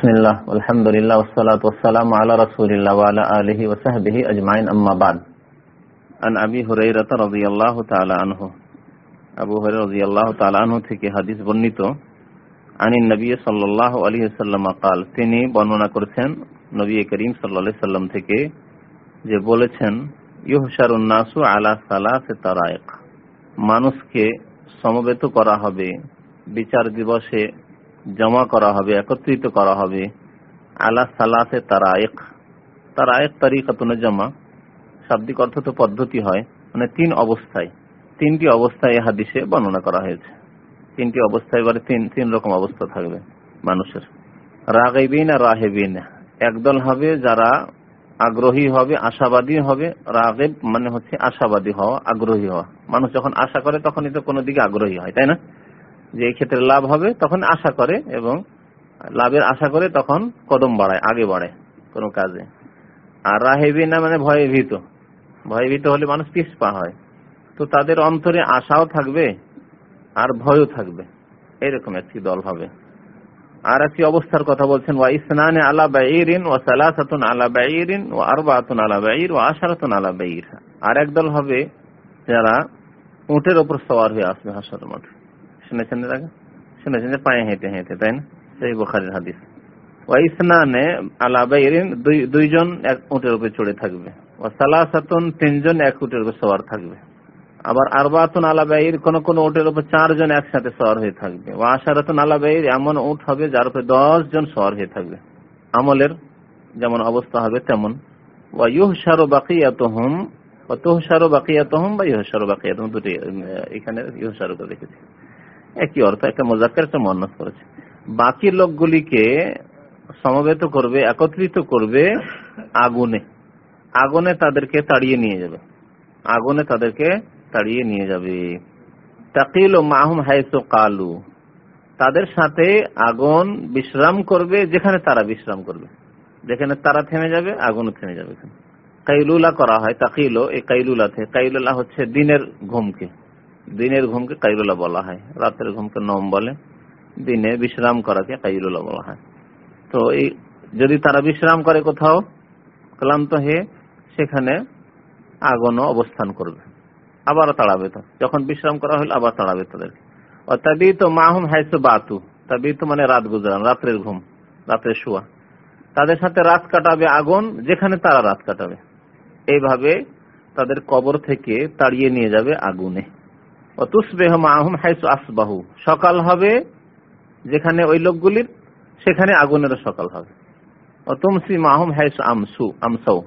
بسم الله والحمد لله والصلاة والسلام على رسول الله وعلى آله وصحبه أجمعين أما بعد عن أبي هريرة رضي الله تعالى عنه আবু হরে রাদিয়াল্লাহু তাআলা আনহু থেকে হাদিস বর্ণিত আনি নবী সাল্লাল্লাহু আলাইহি ওয়াসাল্লাম قال তিনি বর্ণনা করেছেন নবী করিম সাল্লাল্লাহু আলাইহি সাল্লাম থেকে যে বলেছেন ইউহশারুন নাসু আলা সালাসে তারাইক মানুষকে সমবেত করা হবে বিচার দিবসে জমা করা হবে, একত্রিত করা হবে। আলা সালাসে তারায়েক তারায়েক তারিকাতুনে জমা। শাব্দিক অর্থ তো পদ্ধতি হয় মানে তিন অবস্থায়। তিনটি অবস্থায় হাদিসে বর্ণনা করা হয়েছে। তিনটি অবস্থায় এবারে তিন তিন রকম অবস্থা থাকবে মানুষের। রাগেবিন আর রাহেবিন। একদল হবে যারা আগ্রহী হবে, আশাবাদী হবে। রাগেব মানে হচ্ছে আশাবাদী হওয়া, আগ্রহী হওয়া। মানুষ যখন আশা করে, তখনই তো কোনো দিকে আগ্রহী হয়, তাই না? যে ক্ষেত্রে লাভ হবে তখন আশা করে এবং লাভের আশা করে তখন কদম বাড়ায়, আগে বাড়ায় কোনো কাজে। আর রাহেবি না মানে ভয়ে ভীত ভয়ে ভীত হলে মানুষ পিসপা হয়। তো তাদের অন্তরে আশাও থাকবে আর ভয়ও থাকবে। এরকম একটি দল হবে। আর একটি অবস্থার কথা বলছেন, ওয়া ইসনানে আলা বাইরিন ওয়া সালাসাতুন আলা বাইরিন ওয়া আরবাতুন আলা বাইর ওয়া আশারাতুন আলা বাইর। আর এক দল হবে যারা উটের ওপর সওয়ার হয়ে আসবে হাসর মাঠে। শুনেছেন এর আগে শুনেছেন যে পায়ে হেঁটে হেঁটে তাই না সেই বোখারির হাদিস দুইজন এক উপরে চড়ে থাকবে। ও তিনজন এক উপর থাকবে। আবার আরবাতুন কোন কোন উপর চারজন একসাথে সওয়ার হয়ে থাকবে। ও আশারাতুন এমন উট হবে যার উপরে দশ জন সওয়ার হয়ে থাকবে। আমলের যেমন অবস্থা হবে তেমন। ওয়া ইউহশারু বাকিয়াতুহুম ওয়া তুহশারু বাকিয়াতুহুম বা ইউহশারু বাকিয়াতুহুম, দুটি এখানে ইউহশারু করে রেখেছে একই অর্থ একটা মোজাক্কার একটা মন্নাস করেছে। বাকি লোকগুলিকে সমবেত করবে, একত্রিত করবে আগুনে। আগুনে তাদেরকে তাড়িয়ে নিয়ে যাবে। আগুনে তাদেরকে তাড়িয়ে নিয়ে যাবে। তাকিল ও মাহুম হাইসো কালু। তাদের সাথে আগুন বিশ্রাম করবে যেখানে তারা বিশ্রাম করবে। যেখানে তারা থেমে যাবে, আগুন থেমে যাবে কাইলুলা করা হয়, তাকিল, এই কাইলুলাতে। কাইলুলা হচ্ছে দিনের ঘুমকে। দিনের ঘুমকে কাইলুলা বলা হয়, রাতের ঘুমকে নম বলে, দিনে বিশ্রাম করাকে কাইলুলা বলা হয়। তো এই যদি তারা বিশ্রাম করে কোথাও, ক্লান্ত হয়ে সেখানে আগুনও অবস্থান করবে আবার তাড়াবে তো। যখন বিশ্রাম করা হলো, আবার তাড়াবে তাদেরকে তবে তো মাহুম হাইসু বাতু তবে তো মানে রাত গুজরান, রাত্রের ঘুম, রাতের শুয়া। তাদের সাথে রাত কাটাবে আগুন, যেখানে তারা রাত কাটাবে। এইভাবে তাদের কবর থেকে তাড়িয়ে নিয়ে যাবে আগুনে। আসবাহু। সকাল হবে যেখানে ওই লোকগুলির, সেখানে আগুনের সকাল হবে। অতুমসি মাহুম হাইসু আমসু আমসাউ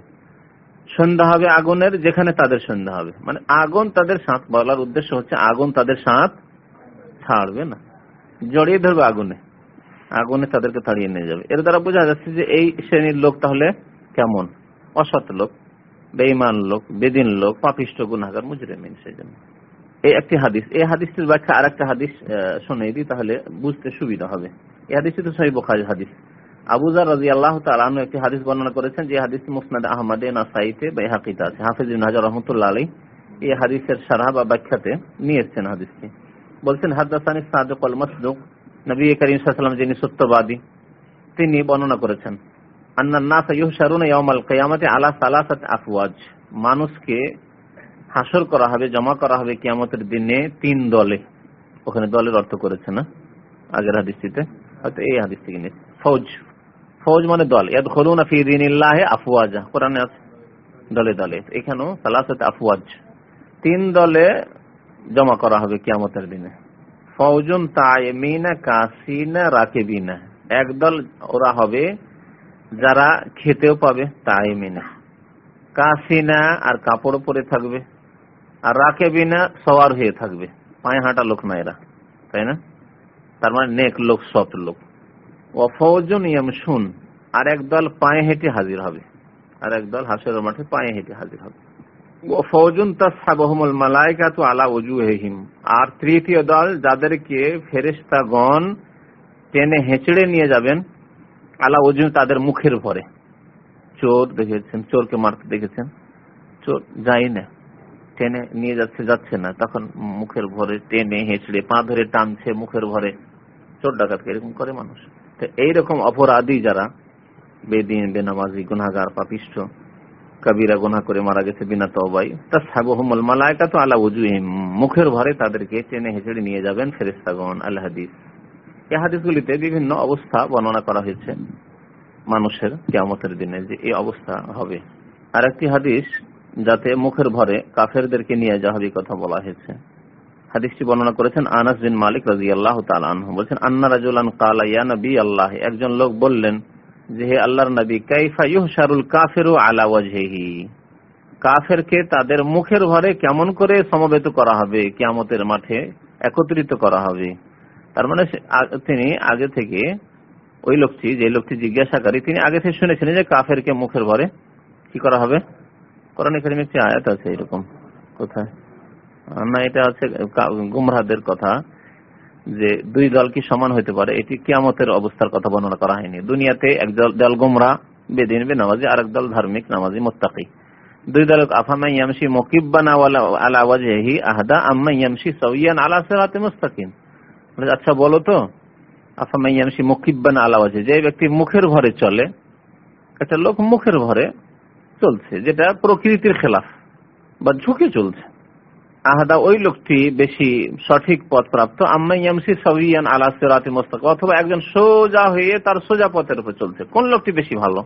সন্ধ্যা হবে আগুনের, যেখানে তাদের সন্ধ্যা হবে। মানে আগুন তাদের সাঁত বলার উদ্দেশ্য হচ্ছে আগুন তাদের সাঁত ছাড়বে না। জড়িয়ে ধরবে আগুনে। আগুনে তাদেরকে তাড়িয়ে নিয়ে যাবে। এর দ্বারা বোঝা যাচ্ছে যে এই শ্রেণির লোক তাহলে কেমন? অসৎ লোক বেইমান লোক, বেদিন লোক, পাপিষ্ট গুণাগার মুজরে মুজরেমিন সেই জন্য। এই একটি হাদিস। এই হাদিসটির ব্যাখ্যা আর একটা হাদিস শুনে দিই, তাহলে বুঝতে সুবিধা হবে। এই হাদিসটি তো সহি হাদিস। আবুজার রাজি আল্লাহ তালু একটি হাদিস বর্ণনা করেছেন যে হাদিস মুসনাদ আহমদে, নাসাইতে বেহাকিতে আছে। হাফিজ হাজার রহমতুল্লাহ আলী এই হাদিসের সারাহ বা ব্যাখ্যাতে নিয়ে এসছেন হাদিসটি। বলছেন, হাদাসানি সাদক আল মসদুক। নবী করিম সাল্লাম যিনি সত্যবাদী, তিনি বর্ণনা করেছেন আন্নান্নাস ইউহশারুনা ইয়াউমাল কিয়ামতি আলা সালাসাত আফওয়াজ। মানুষকে হাসর করা হবে, জমা করা হবে কিয়ামতের দিনে তিন দলে। ওখানে দলের অর্থ করেছে না, আগের হাদিসটিতে। হয়তো এই হাদিস থেকে নিয়ে ফৌজ। ফৌজ মানে দল। ইয়াদ খলুন ফি দিনিল্লাহে আফওয়াজা। কোরআনে আছে। দলে দলে। এখানেও সালাসাত আফওয়াজ। তিন দলে জমা করা হবে কিয়ামতের দিনে। ফৌজুন তাইমিনা কাসিনা, রাকেবিনা। একদল ওরা হবে যারা খেতেও পাবে তাইমিনা কাসিনা আর কাপড় পরে থাকবে। আর রাকেবিনা সওয়ার হয়ে থাকবে। পায়ে হাঁটা লোক না এরা, তাই না? তার মানে নেক লোক, সৎ লোক। ও ফৌজন ইয়ামশুন, আর একদল পায়ে হেঁটে হাজির হবে। আর একদল হাসের মাঠে পায়ে হেঁটে হাজির হবে। ফৌজুন তাসহাবহুমুল মালাইকাতু আলা ওজুহিহিম আর তৃতীয় দল যাদেরকে ফেরেশতাগণ টেনে হেঁচড়ে নিয়ে যাবেন, আলা ওজু তাদের মুখের ভরে। চোর দেখেছেন, চোরকে মারতে দেখেছেন। চোর যাই না। টেনে নিয়ে যাচ্ছে যাচ্ছে না। তখন মুখের ভরে টেনে হেঁচড়ে, পা ধরে টানছে মুখের ভরে। চোর ডাকাতকে এরকম করে মানুষ? তো এইরকম অপরাধী যারা বেদিন, বেনামাজি গুনাগার পাপিষ্ট, কবিরা গুনা করে মারা গেছে বিনা তবাই তা সাবহমল মালায়কা তো আলা উজুহিম। মুখের ভরে তাদেরকে টেনে হেঁচড়ে নিয়ে যাবেন ফেরেস্তাগন আল হাদিস। এই হাদিসগুলিতে বিভিন্ন অবস্থা বর্ণনা করা হয়েছে মানুষের কেয়ামতের দিনে যে এই অবস্থা হবে। আর একটি হাদিস যাতে মুখের ভরে কাফেরদেরকে নিয়ে যাওয়া কথা বলা হয়েছে। হাদিসটি বর্ণনা করেছেন আনাস বিন মালিক রাজি আল্লাহ বলছেন, আন্না রাজুলান কালা, ইয়া নবী আল্লাহ একজন লোক বললেন যে, হে আল্লাহর নবী, কাইফা কাফেরকে তাদের মুখের ভরে কেমন করে সমবেত করা হবে, কিয়ামতের মাঠে একত্রিত করা হবে। তার মানে তিনি আগে থেকে ওই লোকটি, যে লোকটি জিজ্ঞাসাকারী, তিনি আগে থেকে শুনেছিলেন যে, কাফেরকে মুখের ভরে কি করা হবে? কোরআন একাডেমি একটি আয়াত আছে এরকম। কোথায়? না এটা আছে গুমরাহদের কথা যে দুই দল কি সমান হইতে পারে? এটি কিয়ামতের অবস্থার কথা বর্ণনা করা হয়নি। দুনিয়াতে এক দল গুমরা বেদিন বে নামাজি আর দল ধার্মিক, নামাজি, মোত্তাকি। দুই দল আফামা ইয়ামশি মুকিব্বান আলা ওয়াজহি আহদা আম্মা ইয়ামশি সাউয়ান আলা সিরাতে মুস্তাকিম। আচ্ছা বলো তো আফামা ইয়ামশি মুকিব্বান আলা ওয়াজহি যে ব্যক্তি মুখের ভরে চলে, একটা লোক মুখের ভরে চলছে, যেটা প্রকৃতির খেলাফ বা ঝুঁকে চলছে। আহাদা ওই লোকটি বেশি সঠিক পথ প্রাপ্ত অথবা একজন সোজা হয়ে তার সোজা পথের উপর চলছে। কোন লোকটি বেশি ভালো?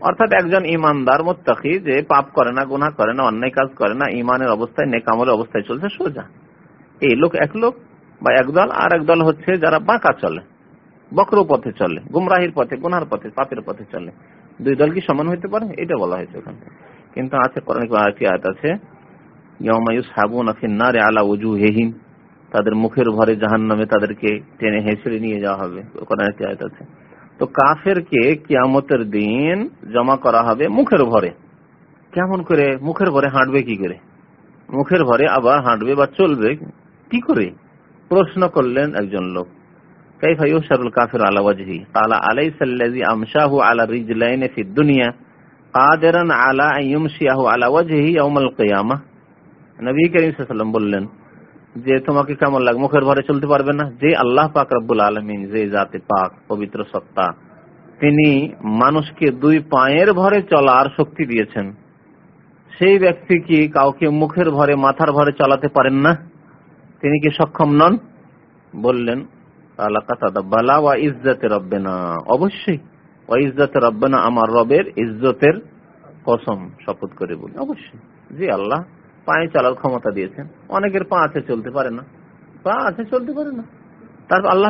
অর্থাৎ একজন ইমানদার, মোত্তাকি, যে পাপ করে না, গুনাহ করে না, অন্যায় কাজ করে না ইমানের অবস্থায় নেকামলের অবস্থায় চলছে, সোজা। এই লোক এক লোক বা একদল আর একদল হচ্ছে যারা বাঁকা চলে বক্র পথে চলে, গুমরাহির পথে গুনার পথে, পাপের পথে চলে। দুই দল কি সমান হইতে পারে? এটা বলা হয়েছে ওখানে কিন্তু আছে কোরআন আরেকটি আয়াত আছে আলা তাদের মুখের ভরে জাহান নামে তাদেরকে টেনে হেসড়ে নিয়ে যাওয়া হবে। আছে। তো কাফেরকে কিয়ামতের দিন জমা করা হবে মুখের ভরে। কেমন করে? মুখের ভরে হাঁটবে কি করে? মুখের ভরে আবার হাঁটবে বা চলবে কি করে? প্রশ্ন করলেন একজন লোক। যে তোমাকে কেমন লাগে মুখের ভরে চলতে পারবে না যে আল্লাহ পাক রব্বুল আলমিন যে জাতে পাক পবিত্র সত্তা তিনি মানুষকে দুই পায়ের ভরে চলার শক্তি দিয়েছেন। সেই ব্যক্তি কি কাউকে মুখের ভরে মাথার ভরে চালাতে পারেন না? তিনি কি সক্ষম নন? বললেন আল্লাহ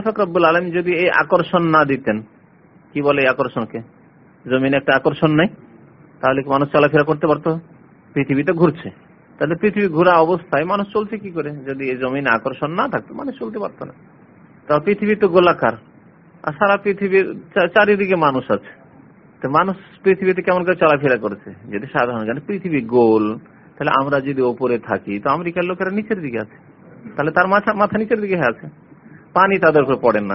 ফকরবুল আলম যদি এই আকর্ষণ না দিতেন, কি বলে আকর্ষণকে? জমিনে একটা আকর্ষণ নেই, তাহলে মানুষ চলাফেরা করতে পারতো? পৃথিবীতে ঘুরছে। তাহলে পৃথিবী ঘোরা অবস্থায় মানুষ চলছে কি করে? যদি এই জমিনে আকর্ষণ না থাকতো, মানুষ চলতে পারতো না। তা পৃথিবী তো গোলাকার। আর সারা পৃথিবীর চারিদিকে মানুষ আছে। তো মানুষ পৃথিবীতে কেমন করে চলাফেরা করেছে? যদি সাধারণ জ্ঞান পৃথিবী গোল, তাহলে আমরা যদি ওপরে থাকি, তো আমেরিকার লোকেরা নিচের দিকে আছে। তাহলে তার মাথা মাথা নিচের দিকে আছে। পানি তাদের উপরে পড়ে না।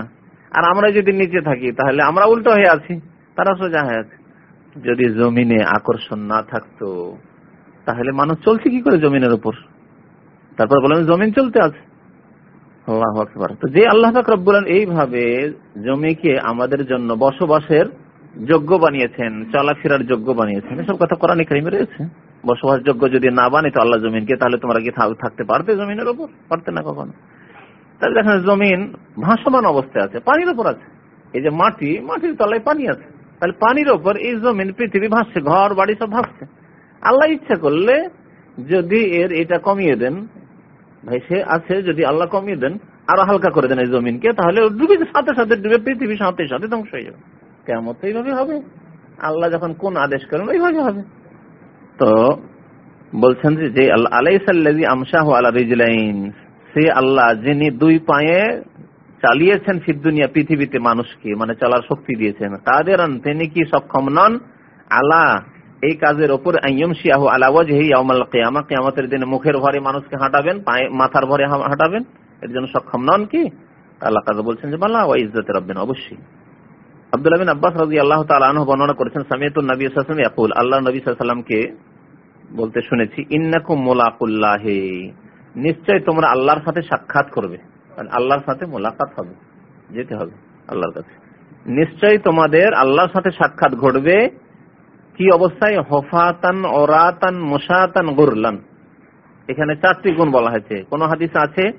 আর আমরা যদি নিচে থাকি, তাহলে আমরা উল্টো হয়ে আছি। তারা সোজা হয়ে আছে। যদি জমিনে আকর্ষণ না থাকতো, তাহলে মানুষ চলছে কি করে জমিনের উপর? তারপর বলেন জমিন চলতে আছে। আল্লাহ আকবর। তো যে আল্লাহ রব্বুল এইভাবে জমিকে আমাদের জন্য বসবাসের যোগ্য বানিয়েছেন, চলাফেরার যোগ্য বানিয়েছেন, এসব কথা কোরআন কারিমে রয়েছে। বসবাসযোগ্য যদি না আল্লাহ জমিনকে, তাহলে তোমরা কি থাকতে জমিনের উপর পারতে না কখনো? তাহলে দেখেন জমিন ভাসমান অবস্থায় আছে, পানির উপর আছে। এই যে মাটি, মাটির তলায় পানি আছে। তাহলে পানির ওপর এই জমিন, পৃথিবী ভাসছে, ঘর, বাড়ি সব ভাসছে। আল্লাহ ইচ্ছা করলে যদি এর এটা কমিয়ে দেন ভাই, সে আছে, যদি আল্লাহ কমিয়ে দেন, আরও হালকা করে দেন এই জমিনকে, তাহলে ডুবে সাথে সাথে ডুবে, পৃথিবী সাথে সাথে ধ্বংস হয়ে যাবে। কেমন এইভাবে হবে। আল্লাহ যখন কোন আদেশ করেন ওইভাবে হবে। তো বলছেন যে আলাইসাল্লাজি আমশাহ আলা সে আল্লাহ যিনি দুই পায়ে চালিয়েছেন দুনিয়া, পৃথিবীতে মানুষকে মানে চলার শক্তি দিয়েছেন। তাদের তিনি কি সক্ষম নন? আলা এই কাজের ওপর কেয়ামতের দিনে মুখের ভরে মানুষকে হাঁটাবেন, পায়ে, মাথার ভরে হাঁটাবেন, এর জন্য সক্ষম নন কি? আল্লাহ কাজ বলছেন যে বাল্লাহ ইজ্জতে রব্বেন, অবশ্যই। আব্দুল্লাহ বিন আব্বাস রাজি আল্লাহ তালু বর্ণনা করেছেন সামিয়াতুল নবী সাল্লাম ইয়াকুল আল্লাহ নবী সাল্লামকে বলতে শুনেছি, ইন্নাকুম মোলাকুল্লাহে। নিশ্চয় তোমরা আল্লাহর সাথে সাক্ষাৎ করবে আল্লাহর সাথে মোলাকাত হবে, যেতে হবে আল্লাহর কাছে। নিশ্চয়ই তোমাদের আল্লাহর সাথে সাক্ষাৎ ঘটবে কি অবস্থায়? হফাতান ওরাতান মোশাতান, গুরলান। এখানে চারটি গুণ বলা হয়েছে। কোন হাদিস আছে?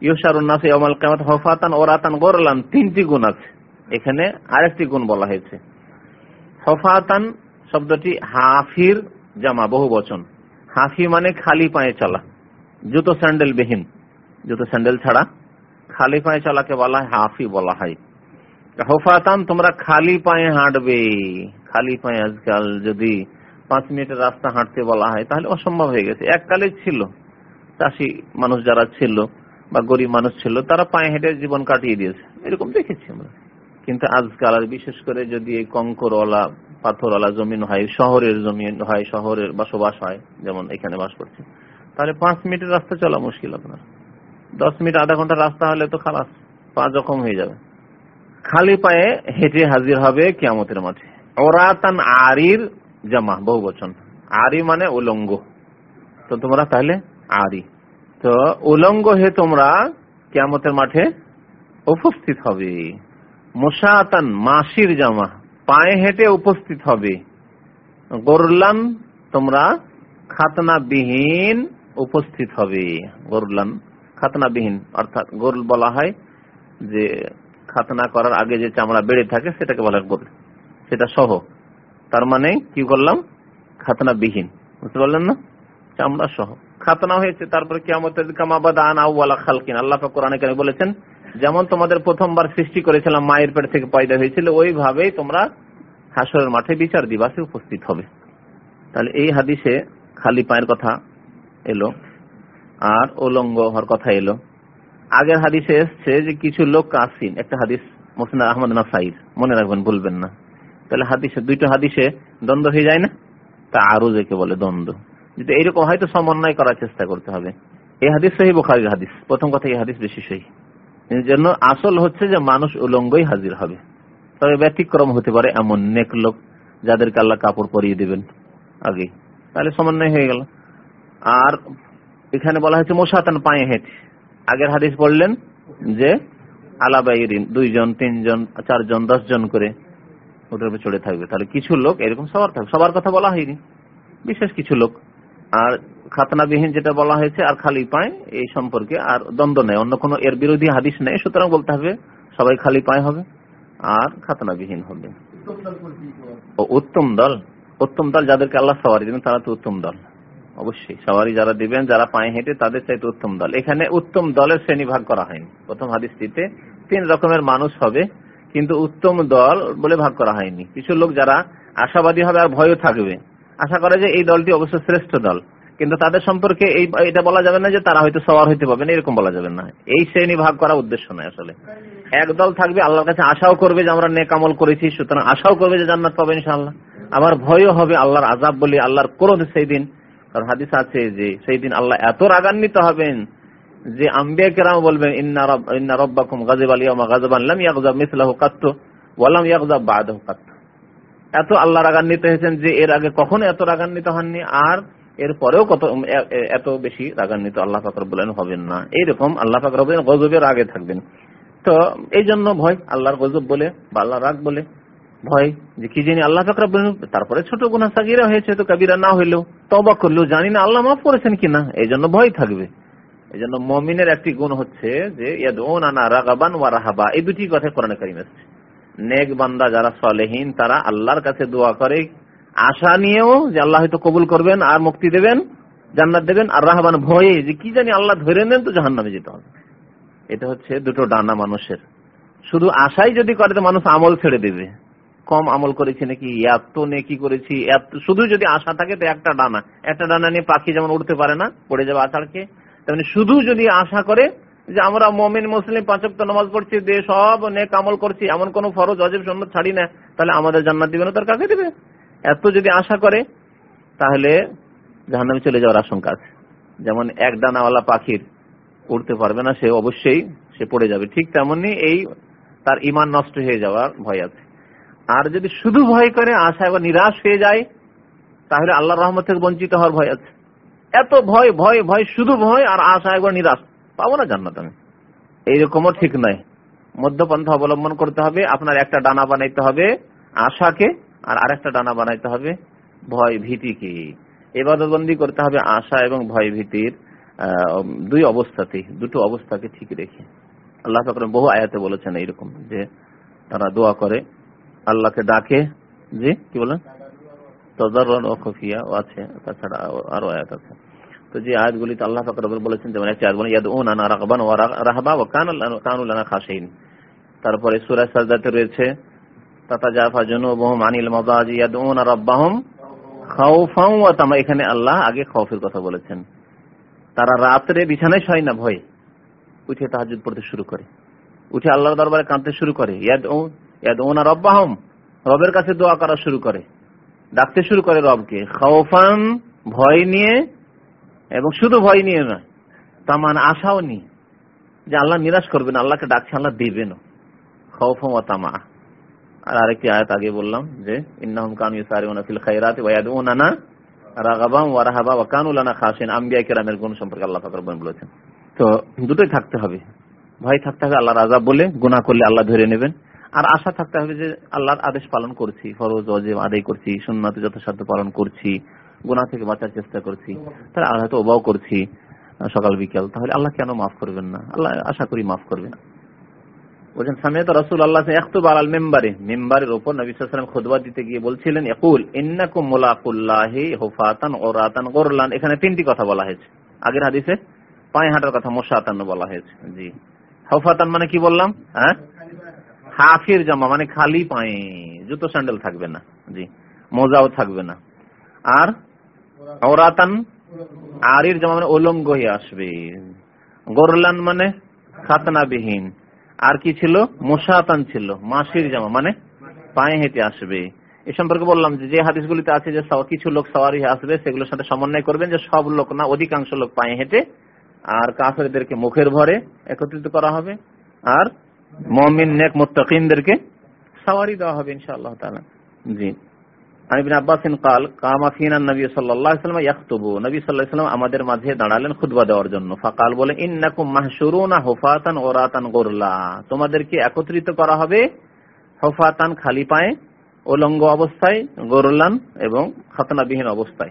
ইউসারুন্নাসে অমাল কেমত হফাতান ওরাতান গোরলান। তিনটি গুণ আছে। এখানে আরেকটি গুণ বলা হয়েছে। হফাতান শব্দটি হাফির জামা, বহু বচন। হাফি মানে খালি পায়ে চলা। জুতো স্যান্ডেল বিহীন জুতো স্যান্ডেল ছাড়া খালি পায়ে চলাকে বলা হয় হাফি বলা হয়। হফাতান তোমরা খালি পায়ে হাঁটবে। খালি পায়ে আজকাল যদি পাঁচ মিনিটের রাস্তা হাঁটতে বলা হয়, তাহলে অসম্ভব হয়ে গেছে। এককালে ছিল, চাষি মানুষ যারা ছিল বা গরিব মানুষ ছিল, তারা পায়ে হেঁটে জীবন কাটিয়ে দিয়েছে। এরকম দেখেছি আমরা। কিন্তু আজকাল আর বিশেষ করে যদি এই কঙ্করওয়ালা, পাথরওয়ালা জমিন হয়, শহরের জমিন হয়, শহরের বসবাস হয়, যেমন এখানে বাস করছে, তাহলে পাঁচ মিনিটের রাস্তা চলা মুশকিল আপনার। দশ মিনিট, আধা ঘণ্টা রাস্তা হলে তো খালাস, পা জখম হয়ে যাবে। খালি পায়ে হেঁটে হাজির হবে কিয়ামতের মাঠে। ওরাতান আরির জামা, বহু বচন। আরি মানে উলঙ্গ। তো তোমরা তাহলে আরি। তো উলঙ্গ হে তোমরা কেয়ামতের মাঠে উপস্থিত হবে। মুসাতান মাসির জামা, পায়ে হেঁটে উপস্থিত হবে। গরলান তোমরা খাতনা বিহীন উপস্থিত হবে। গরলান খাতনা বিহীন অর্থাৎ গরুল বলা হয় যে খাতনা করার আগে যে চামড়া বেড়ে থাকে সেটাকে বলা হয় সেটা সহ। তার মানে কি করলাম? খাতনা বিহীন বুঝতে পারলেন না? চামড়া সহ। খাতনা হয়েছে, তারপরে কিয়ামতের কামাবাদ খালকিন। আল্লাহ কোরআনে কেন বলেছেন, যেমন তোমাদের প্রথমবার সৃষ্টি করেছিলাম, মায়ের পেট থেকে পয়দা হয়েছিল, ওইভাবেই তোমরা হাসরের মাঠে বিচার দিবাসে উপস্থিত হবে। তাহলে এই হাদিসে খালি পায়ের কথা এলো, আর ওলঙ্গ হওয়ার কথা এলো। আগের হাদিসে এসছে যে কিছু লোক কাসিন একটা হাদিস মোসিন আহমদ নাসাইর মনে রাখবেন বলবেন না। তাহলে হাদিসে, দুইটা হাদিসে দ্বন্দ্ব হয়ে যায় না? তা আরও যেকে বলে দ্বন্দ্ব। যদি এইরকম হয়তো সমন্বয় করার চেষ্টা করতে হবে। এই হাদিস সহি বোখারির হাদিস। প্রথম কথা, এই হাদিস বেশি সহি। জন্য আসল হচ্ছে যে মানুষ উলঙ্গই হাজির হবে। তবে ব্যতিক্রম হতে পারে এমন নেক লোক যাদেরকে আল্লাহ কাপড় পরিয়ে দেবেন আগে। তাহলে সমন্বয় হয়ে গেল। আর এখানে বলা হয়েছে মোশাতান পায়ে হেঁটে। আগের হাদিস বললেন যে আলাবাইরিন দুইজন তিনজন চারজন দশজন করে ওটার উপরে চড়ে থাকবে। তাহলে কিছু লোক এরকম সবার থাকবে। সবার কথা বলা হয়নি। বিশেষ কিছু লোক। আর খাতনাবিহীন যেটা বলা হয়েছে আর খালি পায় এই সম্পর্কে আর দ্বন্দ্ব নেই। অন্য কোনো এর বিরোধী হাদিস নেই সুতরাং বলতে হবে সবাই খালি পায় হবে আর খাতনাবিহীন হবে। ও উত্তম দল। উত্তম দল যাদেরকে আল্লাহ সবারি দেবেন তারা তো উত্তম দল। অবশ্যই, সবারই যারা দিবেন, যারা পায়ে হেঁটে, তাদের চাইতে উত্তম দল। এখানে উত্তম দলের শ্রেণি ভাগ করা হয়নি। প্রথম হাদিসটিতে তিন রকমের মানুষ হবে, কিন্তু উত্তম দল বলে ভাগ করা হয়নি। কিছু লোক যারা আশাবাদী হবে আর ভয়ও থাকবে। আশা করে যে এই দলটি অবশ্য শ্রেষ্ঠ দল। কিন্তু তাদের সম্পর্কে এই, এটা বলা যাবে না যে তারা হয়তো সবার হইতে পারবে না, এরকম বলা যাবে না। এই শ্রেণি ভাগ করা উদ্দেশ্য নয় আসলে। এক দল থাকবে, আল্লাহর কাছে আশাও করবে যে আমরা নেকামল করেছি, সুতরাং আশাও করবে যে জান্নাত পাবে ইনশাআল্লাহ। আবার ভয়ও হবে আল্লাহর আজাব বলে, আল্লাহর ক্রোধ সেই দিন কারণ হাদিস আছে যে সেই দিন আল্লাহ এত রাগান্বিত হবেন যে আম্বিয়া কেরাম বলবেন, ইন্না ইন্না রব্বাকুম গাজিব আলিয়ামা গাজবান লাম ইয়াগজাব মিসলাহু কাত্তু ওয়ালাম ইয়াগজাব বাদাহু কাত্তু। এত আল্লাহ রাগান্বিত হয়েছেন যে এর আগে কখনো এত রাগান্বিত হননি আর এর পরেও কত এত বেশি রাগান্বিত আল্লাহ ফাকর বলেন হবেন না। এইরকম আল্লাহ ফাকর বলেন গজবের আগে থাকবেন। তো এই জন্য ভয়, আল্লাহর গজব বলে বা আল্লাহ রাগ বলে। ভয় যে কি জানি আল্লাহ ফাকর তারপরে ছোট গুনা সাগিরা হয়েছে তো কাবিরা না হইলেও তবা করলেও জানি না আল্লাহ মাফ করেছেন কিনা এই জন্য ভয় থাকবে। এই জন্য মমিনের একটি গুণ হচ্ছে যে রাগাবান ওয়া রাহাবা, এই দুটি কথা কোরআনে কারিম এসছে নেক বান্দা যারা সলেহীন, তারা আল্লাহর কাছে দোয়া করে, আশা নিয়েও যে আল্লাহ হয়তো কবুল করবেন, আর মুক্তি দেবেন, জান্নাত দেবেন, আর রাহাবান ভয়ে যে কি জানি আল্লাহ ধরে নেন তো জাহান নামে যেতে হবে। এটা হচ্ছে দুটো ডানা মানুষের। শুধু আশাই যদি করে তো মানুষ আমল ছেড়ে দেবে। কম আমল করেছি নাকি? এত নেকি করেছি, এত শুধু যদি আশা থাকে তো একটা ডানা। একটা ডানা নিয়ে পাখি যেমন উঠতে পারে না, পড়ে যাবে আছাড়কে তেমনি শুধু যদি আশা করে যে আমরা মমিন, মুসলিম পাঁচক নামাজ পড়ছি দিয়ে সব নেক আমল করছি, এমন কোন ফরজ, অজীব সন্ন্যত ছাড়ি না, তাহলে আমাদের জান্নাত দিবে না, তার কাকে দিবে। এত যদি আশা করে, তাহলে জাহান্নামে চলে যাওয়ার আশঙ্কা আছে। যেমন এক ডানাওয়ালা পাখির উড়তে পারবে না, সে অবশ্যই সে পড়ে যাবে। ঠিক তেমনি এই তার ইমান নষ্ট হয়ে যাওয়ার ভয় আছে। আর যদি শুধু ভয় করে আশা এবার নিরাশ হয়ে যায়, তাহলে আল্লাহ রহমত থেকে বঞ্চিত হওয়ার ভয় আছে। এত ভয় ভয় ভয়, শুধু ভয় আর আশা একবার নিরাশ। পাবো না জান্নাত আমি। এইরকমও ঠিক নয়। মধ্যপন্থা অবলম্বন করতে হবে, আপনার একটা ডানা বানাইতে হবে আশাকে, আর আরেকটা ডানা বানাইতে হবে ভয় ভীতিকে। এবাদতবন্দি করতে হবে আশা এবং ভয় ভীতির দুই অবস্থাতে দুটো অবস্থাকে ঠিক রেখে। আল্লাহ বহু আয়াতে বলেছেন এইরকম যে, তারা দোয়া করে আল্লাহকে ডাকে যে কি বলেন ইয়াদ ও তারপরে এখানে আল্লাহ আগে খাউফের কথা বলেছেন। তারা রাত্রে বিছানায় শয় না, ভয়। উঠে তাহাজুদ পড়তে শুরু করে। উঠে আল্লাহর দরবারে কাঁদতে শুরু করে। রবের কাছে দোয়া করা শুরু করে। ডাকতে শুরু করে রবকে খাউফান ভয় নিয়ে, এবং শুধু ভয় নিয়ে নয়, তামান আশাও নিয়ে। যে আল্লাহ নিরাশ করবেন আল্লাহকে ডাকছে, আল্লাহ দিবেন খাউফাম ওয়া তামা আর আরেকটি আয়াত আগে বললাম যে, ইন্নাহুম কানু ইউসারিউনা ফিল খায়রাতি ওয়া ইয়াদউনানা রাগাবাম ওয়া রাহাবা ওয়া কানু লানা খাশিন। আম্বিয়া কেরামের গুণ সম্পর্কে আল্লাহ পাক রব্বান বলেছেন। তো দুটোই থাকতে হবে। ভয় থাকতে হবে, আল্লাহর আযাব বলে, গুনাহ করলে আল্লাহ ধরে নেবেন। আর আশা থাকতে হবে যে আল্লাহর আদেশ পালন করছি, ফরজ, ওয়াজিব আদায় করছি, সুন্নাত যথাসাধ্য পালন করছি, গুনাহ থেকে বাঁচার চেষ্টা করছি, তাহলে আল্লাহ তো ওবাও করছি সকাল, বিকাল। তাহলে আল্লাহ কেন মাফ করবেন না? আল্লাহ আশা করি মাফ করবেন। বলছেন আল্লাহ নবী দিতে গিয়ে বলছিলেন, ইয়াকুল, ইন্নাকুম মুলাকুল্লাহি হুফাতান ওরাতান গরলান। এখানে তিনটি কথা বলা হয়েছে। আগের হাদিসে পায়ে হাঁটার কথা মোশাতান বলা হয়েছে। জি। হুফাতান মানে কি বললাম? হ্যাঁ? হাফির জামা মানে খালি পায়ে। জুতো, স্যান্ডেল থাকবে না। জি, মোজাও থাকবে না। আর ওরাতান, আরির জামা মানে উলঙ্গ হয়ে আসবে। গরলান মানে খাতনাবিহীন। আর কি ছিল? মোশাতান ছিল, মাসির জামা মানে পায়ে হেঁটে আসবে। এ সম্পর্কে বললাম যে যে হাদিসগুলিতে আছে যে কিছু লোক সওয়ারি আসবে, সেগুলোর সাথে সমন্বয় করবেন যে সব লোক না, অধিকাংশ লোক পায়ে হেঁটে আর কাফেরদেরকে মুখের ভরে একত্রিত করা হবে। আর মমিন নেক মুত্তাকিনদেরকে সওয়ারি দেওয়া হবে ইনশাআল্লাহ তাআলা। জি। আমি ইবনে আব্বাস নবী সাল্লাল্লাহু নবী আলাইহি আমাদের মাঝে দাঁড়ালেন খুতবা দেওয়ার জন্য। ফাকাল বলে ইন্নাকুম মাহশুরুনা হুফাতান ওরাতান গুরলা। তোমাদেরকে একত্রিত করা হবে হুফাতান খালি পায়ে উলঙ্গ অবস্থায় গরলান এবং খাতনাবিহীন অবস্থায়।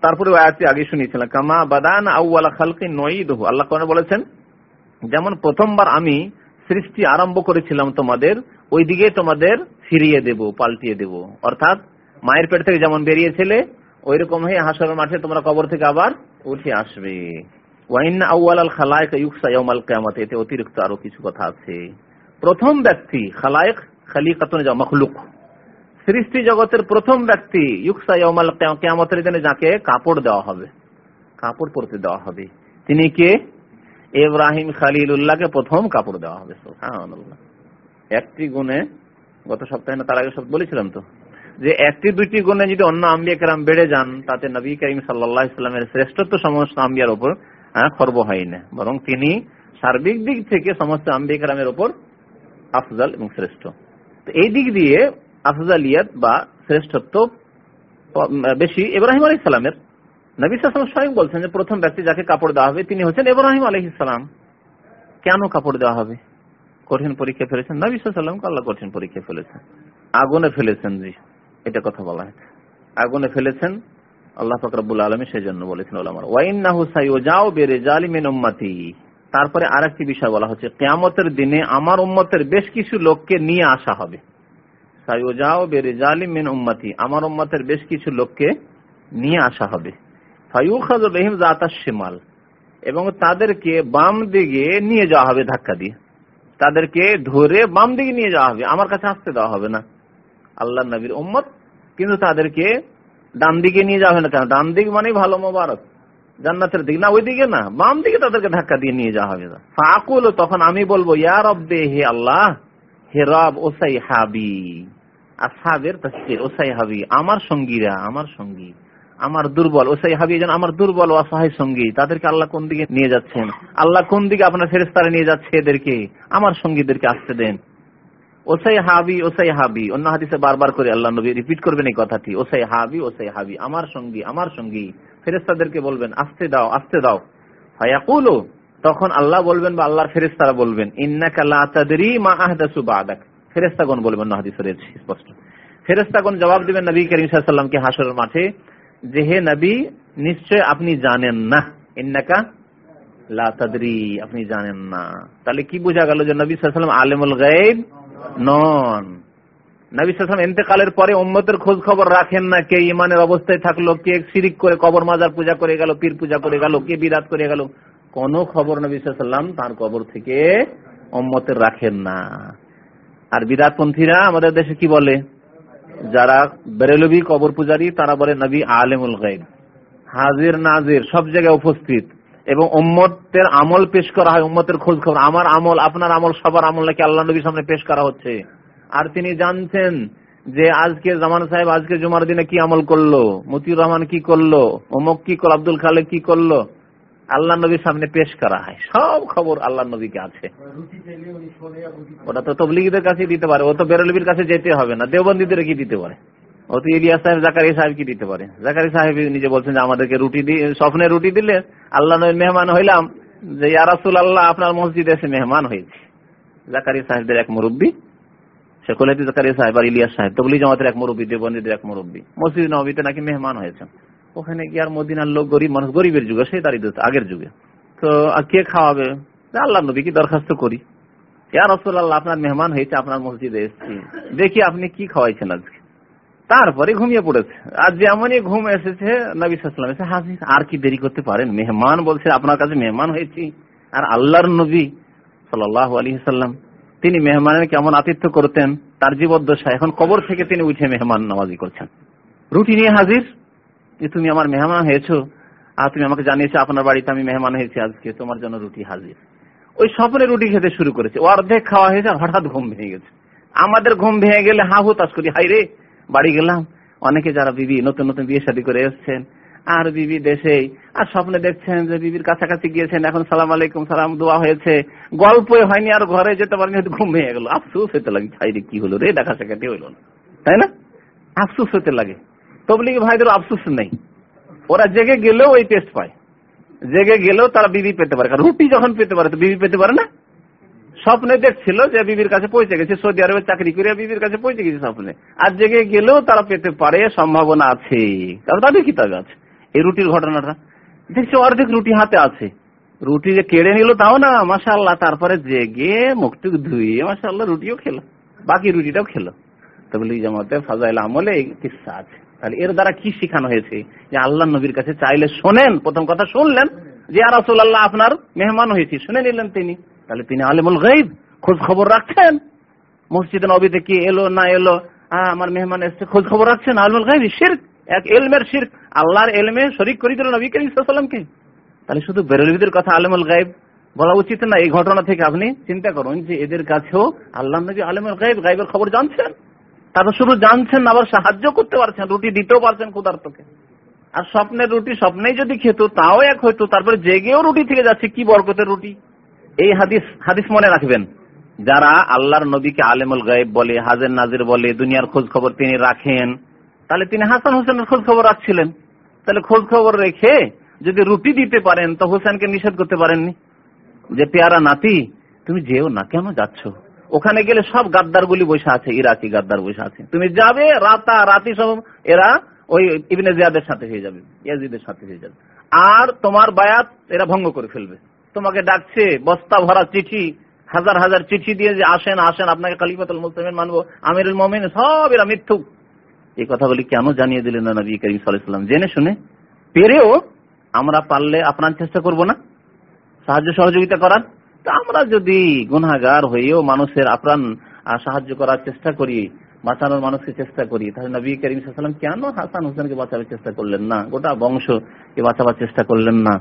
তারপরে আয়াতটি আগে শুনিয়েছিলাম কামা বাদান আউওয়ালা খালকি নঈদহু। আল্লাহ কোরআনে বলেছেন যেমন প্রথমবার আমি সৃষ্টি আরম্ভ করেছিলাম তোমাদের ওই দিকে তোমাদের ফিরিয়ে দেব, পাল্টিয়ে দেব। অর্থাৎ মায়ের পেট থেকে যেমন বেরিয়েছিলে ওই রকম হয়ে হাসরের মাঠে তোমরা কবর থেকে আবার উঠে আসবে। অতিরিক্ত আরও কিছু কথা আছে। প্রথম ব্যক্তি খালায়ক, খালিকাতুন মখলুক। সৃষ্টি জগতের প্রথম ব্যক্তি ইউকসা ইয়ামাল কেয়ামতের যাকে কাপড় দেওয়া হবে। কাপড় পরতে দেওয়া হবে। তিনি কে? ইব্রাহিম খালিলুল্লাহকে প্রথম কাপড় দেওয়া হবে একটি গুণে, গত সপ্তাহে না, তার আগে সব বলেছিলাম তো, যে একটি দুইটি গুণে যদি অন্য আম্বিয়া কেরাম বেড়ে যান, তাতে নবী করিম সাল্লাহ ইসলামের শ্রেষ্ঠত্ব সমস্ত আম্বিয়ার ওপর খর্ব হয় না। বরং তিনি সার্বিক দিক থেকে সমস্ত আম্বিয়া কেরামের ওপর আফজাল এবং শ্রেষ্ঠ। তো এই দিক দিয়ে আফজালিয়াত বা শ্রেষ্ঠত্ব বেশি ইব্রাহিম আলী ইসলামের নবী সাল্লাম স্বয়ং বলছেন যে প্রথম ব্যক্তি যাকে কাপড় দেওয়া হবে তিনি হচ্ছেন ইব্রাহিম আলহ ইসলাম কেন কাপড় দেওয়া হবে? কঠিন পরীক্ষা ফেলেছেন। আল্লাহ কঠিন পরীক্ষা ফেলেছেন। আগুনে ফেলেছেন জি, এটা কথা বলা আগুনে ফেলেছেন, আল্লাহ ফকরাবুল আলমী সেই জন্য বলেছেন যাও বেড়ে জালিমেন উম্মাতি। তারপরে আর একটি বিষয় বলা হচ্ছে, কেয়ামতের দিনে আমার উম্মতের বেশ কিছু লোককে নিয়ে আসা হবে। সাইওজাও বেড়ে জালিমেন উম্মাতি। আমার উম্মতের বেশ কিছু লোককে নিয়ে আসা হবে। ফাইউখাজ বেহিম জাতা শিমাল। এবং তাদেরকে বাম দিকে নিয়ে যাওয়া হবে ধাক্কা দিয়ে। তাদেরকে ধরে বাম দিকে নিয়ে যাওয়া হবে। আমার কাছে আসতে দেওয়া হবে না। আল্লাহ নবীর উম্মত, কিন্তু তাদেরকে ডান দিকে নিয়ে যাওয়া হবে না। কেন ডান দিক মানে ভালো মোবারক। জান্নাতের দিক না, ওই দিকে না। বাম দিকে তাদেরকে ধাক্কা দিয়ে নিয়ে যাওয়া হবে ফাকুল, তখন আমি বলব, ইয়া রব্বে, হে আল্লাহ, হে রব, ওসাই হাবি। আসাবের তসকির ওসাই হাবি। আমার সঙ্গীরা, আমার সঙ্গী। আমার দুর্বল, ওসাই হাবি যেন আমার দুর্বল ও অসহায় সঙ্গী। তাদেরকে আল্লাহ কোন দিকে নিয়ে যাচ্ছেন? আল্লাহ কোন দিকে আপনার ফেরেস্তারে নিয়ে যাচ্ছে এদেরকে? আমার সঙ্গীদেরকে আসতে দেন। ওসাই হাবি ওসাই হাবি। অন্য হাদিসে বারবার করে আল্লাহ নবী রিপিট করবেন এই কথাটি। ওসাই হাবি ওসাই হাবি। আমার সঙ্গী আমার সঙ্গী। ফেরেস্তাদেরকে বলবেন, আসতে দাও আসতে দাও। ফায়াকুলো। তখন আল্লাহ বলবেন বা আল্লাহর ফেরেস্তারা বলবেন, ইন্নাকা লা তাদরি মা আহদাসু বাদাক। ফেরেস্তাগণ বলবেন না হাদিসে স্পষ্ট। ফেরেস্তাগণ জবাব দিবেন নবী করিম সাল্লামকে হাসরের মাঠে। যে হে নবী, নিশ্চয় আপনি জানেন না। ইন্নাকা লা তাদরি, আপনি জানেন না। তাহলে কি বোঝা গেল যে নবী সাল্লাম আলেমুল গায়েব নন? নবী সাল্লাম এতেকালের পরে উম্মতের খোঁজ খবর রাখেন না, কে ইমানের অবস্থায় থাকল, কে সিরিক করে কবর মাজার পূজা করে গেল, পীর পূজা করে গেল, কে বিরাট করে গেল, কোন খবর নবী সাল্লাম তার কবর থেকে উম্মতের রাখেন না। আর বিরাটপন্থীরা আমাদের দেশে কি বলে? যারা বেরেলবি কবর পূজারী, তারা বলে নবী আলেমুল গাইব হাজির, নাজির, সব জায়গায় উপস্থিত। এবং উম্মতের আমল পেশ করা হয়, উম্মতের খোঁজ খবর আমার আমল, আপনার আমল, সবার আমল নাকি আল্লাহ নবীর সামনে পেশ করা হচ্ছে। আর তিনি জানছেন যে আজকে জামান সাহেব, আজকে জুমার দিনে কি আমল করল? মতিউর রহমান কি করল? অমুক কি করল? আব্দুল খালেক কি করল? আল্লাহ নবীর সামনে পেশ করা হয়। সব খবর আল্লাহ নবীকে আছে। ওটা তো তবলিগীদের কাছে দিতে পারে। ও তো বেরলবির কাছে যেতে হবে না। দেওবন্দীদের কি দিতে পারে? ও তো ইলিয়াস সাহেব জাকারি সাহেব কি দিতে পারে? জাকারি সাহেব নিজে বলছেন যে আমাদেরকে রুটি দিয়ে স্বপ্নে রুটি দিলে আল্লাহ নবীর মেহমান হইলাম যে ইয়ারাসুল আল্লাহ আপনার মসজিদে এসে মেহমান হয়েছে। জাকারি সাহেবদের এক মুরব্বী শেখুল জাকারি সাহেব আর ইলিয়াস সাহেব তবলি জামাতের এক মুরব্বী দেবন্দীদের এক মুরব্বী। মসজিদ নবীতে নাকি মেহমান হয়েছেন। ওখানে গিয়ে আর মদিনার লোক গরিব মানুষ, গরিবের যুগে, সেই দারিদ্র আগের যুগে। তো কে খাওয়াবে? আল্লাহ নবী কি দরখাস্ত করি? ইয়া রসুল আল্লাহ আপনার মেহমান হয়েছে, আপনার মসজিদে এসেছি। দেখি আপনি কি খাওয়াইছেন আজকে। তারপরে ঘুমিয়ে পড়েছে। আর যেমনই ঘুম এসেছে, নবী সাল্লাম এসে হাজির আর কি দেরি করতে পারেন? মেহমান বলছে, আপনার কাছে মেহমান হয়েছি। আর আল্লাহর নবী সাল্লাহ আলী সাল্লাম তিনি মেহমানের কেমন আতিথ্য করতেন, তার জীবদ্দশা এখন কবর থেকে তিনি উঠে মেহমান নামাজি করছেন। রুটি নিয়ে হাজির? যে তুমি আমার মেহমান হয়েছো, আর তুমি আমাকে জানিয়েছো আপনার বাড়িতে আমি মেহমান হয়েছি আজকে, তোমার জন্য রুটি হাজির। ওই স্বপ্নে রুটি খেতে শুরু করেছে। অর্ধেক খাওয়া হয়েছে হঠাৎ ঘুম ভেঙে গেছে। আমাদের ঘুম ভেঙে গেলে হা হুতাস করি হাই রে, বাড়ি গেলাম। অনেকে যারা বিবি, নতুন নতুন বিয়ে শাদী করে এসছেন, আর বিবি দেশেই, আর স্বপ্নে দেখছেন যে বিবির কাছাকাছি গিয়েছেন, এখন সালাম আলাইকুম, সালাম, দোয়া হয়েছে। গল্পই হয়নি আর ঘরে যেতে পারেনি ঘুম ভেঙে গেল। আফসুস হতে লাগে ছাই রে, কি হলো রে? দেখা সাক্ষাৎ হইল না। তাই না? আফসুস হতে লাগে। তবলিগ ভাইদের আফসুস নেই। ওরা জেগে গেলেও ওই টেস্ট পায়। জেগে গেলেও তারা বিবি পেতে পারে। রুটি যখন পেতে পারে, তো বিবি পেতে পারে না? স্বপ্নে দেখছিল যে বিবির কাছে পৌঁছে গেছে। সৌদি আরবে চাকরি করে বিবির কাছে পৌঁছে গেছে স্বপ্নে। আর জেগে গেলেও তারা পেতে পারে, সম্ভাবনা আছে। কারণ তাদের কিতাবে আছে? এই রুটির ঘটনাটা। দেখছি অর্ধেক রুটি হাতে আছে। রুটি যে কেড়ে নিল তাও না মাসাল্লাহ তারপরে জেগে মুখটুক ধুয়ে মাসাল্লাহ রুটিও খেলো। বাকি রুটিটাও খেলো। তবলি জামাতে ফাজাইল আমলে এই কিসা আছে? তাহলে এর দ্বারা কি শিখানো হয়েছে? যে আল্লাহ নবীর কাছে চাইলে শোনেন, প্রথম কথা শুনলেন যে রাসুল আল্লাহ আপনার মেহমান হয়েছি। শুনে নিলেন তিনি। তাহলে তিনি আলিমুল গাইব খোঁজ খবর রাখছেন। মসজিদ নবীতে কি এলো, না এলো? আমার মেহমান এসছে, খোঁজ খবর রাখছেন? আলিমুল গাইব শির এক এলমের শির আল্লাহর এলমে শরিক করে দিল নবী করিম সাল্লামকে তাহলে শুধু বেরলবিদের কথা আলিমুল গাইব বলা উচিত না, এই ঘটনা থেকে আপনি চিন্তা করুন যে, এদের কাছেও আল্লাহ নবী আলিমুল গাইব গাইবের খবর জানছেন। তারা শুধু জানছেন আবার সাহায্য করতে পারছেন, রুটি দিতেও পারছেন ক্ষুদার্তকে আর স্বপ্নের রুটি স্বপ্নেই যদি খেত, তাও এক হইতো, তারপরে জেগেও রুটি থেকে যাচ্ছে, কি বরকতের রুটি? এই হাদিস হাদিস মনে রাখবেন। যারা আল্লাহর নবীকে আলেমুল গায়েব বলে, হাজের নাজির বলে, দুনিয়ার খোঁজ খবর তিনি রাখেন, তাহলে তিনি হাসান হোসেনের খোঁজ খবর রাখছিলেন। তাহলে খোঁজ খবর রেখে যদি রুটি দিতে পারেন, তো হোসেনকে নিষেধ করতে পারেননি। যে পেয়ারা নাতি, তুমি যেও না, কেন যাচ্ছ? ওখানে গেলে সব গাদ্দার গুলি বসে আছে, ইরাকি গাদ্দার বসে আছে। তুমি যাবে, রাতা, রাতি সব এরা ওই ইবনে জিয়াদের সাথে হয়ে যাবে, ইয়াজিদের সাথে হয়ে যাবে। আর তোমার বায়াত এরা ভঙ্গ করে ফেলবে। তোমাকে ডাকছে, বস্তা ভরা চিঠি, হাজার হাজার চিঠি দিয়ে যে আসেন আসেন, আপনাকে কালিফাতুল মুসলিমের মানবো, আমিরুল মমিন সব এরা মিথ্যুক। এই কথা বলি কেন জানিয়ে দিলেন না নবী করিম সাল্লাম জেনে শুনে। পেরেও আমরা পারলে আপনার চেষ্টা করব না? সাহায্য সহযোগিতা করার? আমরা যদি গুনাগার হয়েও মানুষের আপ্রাণ সাহায্য করার চেষ্টা করি, বাঁচানোর মানুষকে চেষ্টা করি, তাহলে নবী করিম সাল্লাম কেন হাসান হোসেনকে বাঁচাবার চেষ্টা করলেন না? গোটা বংশকে বাঁচাবার চেষ্টা করলেন না?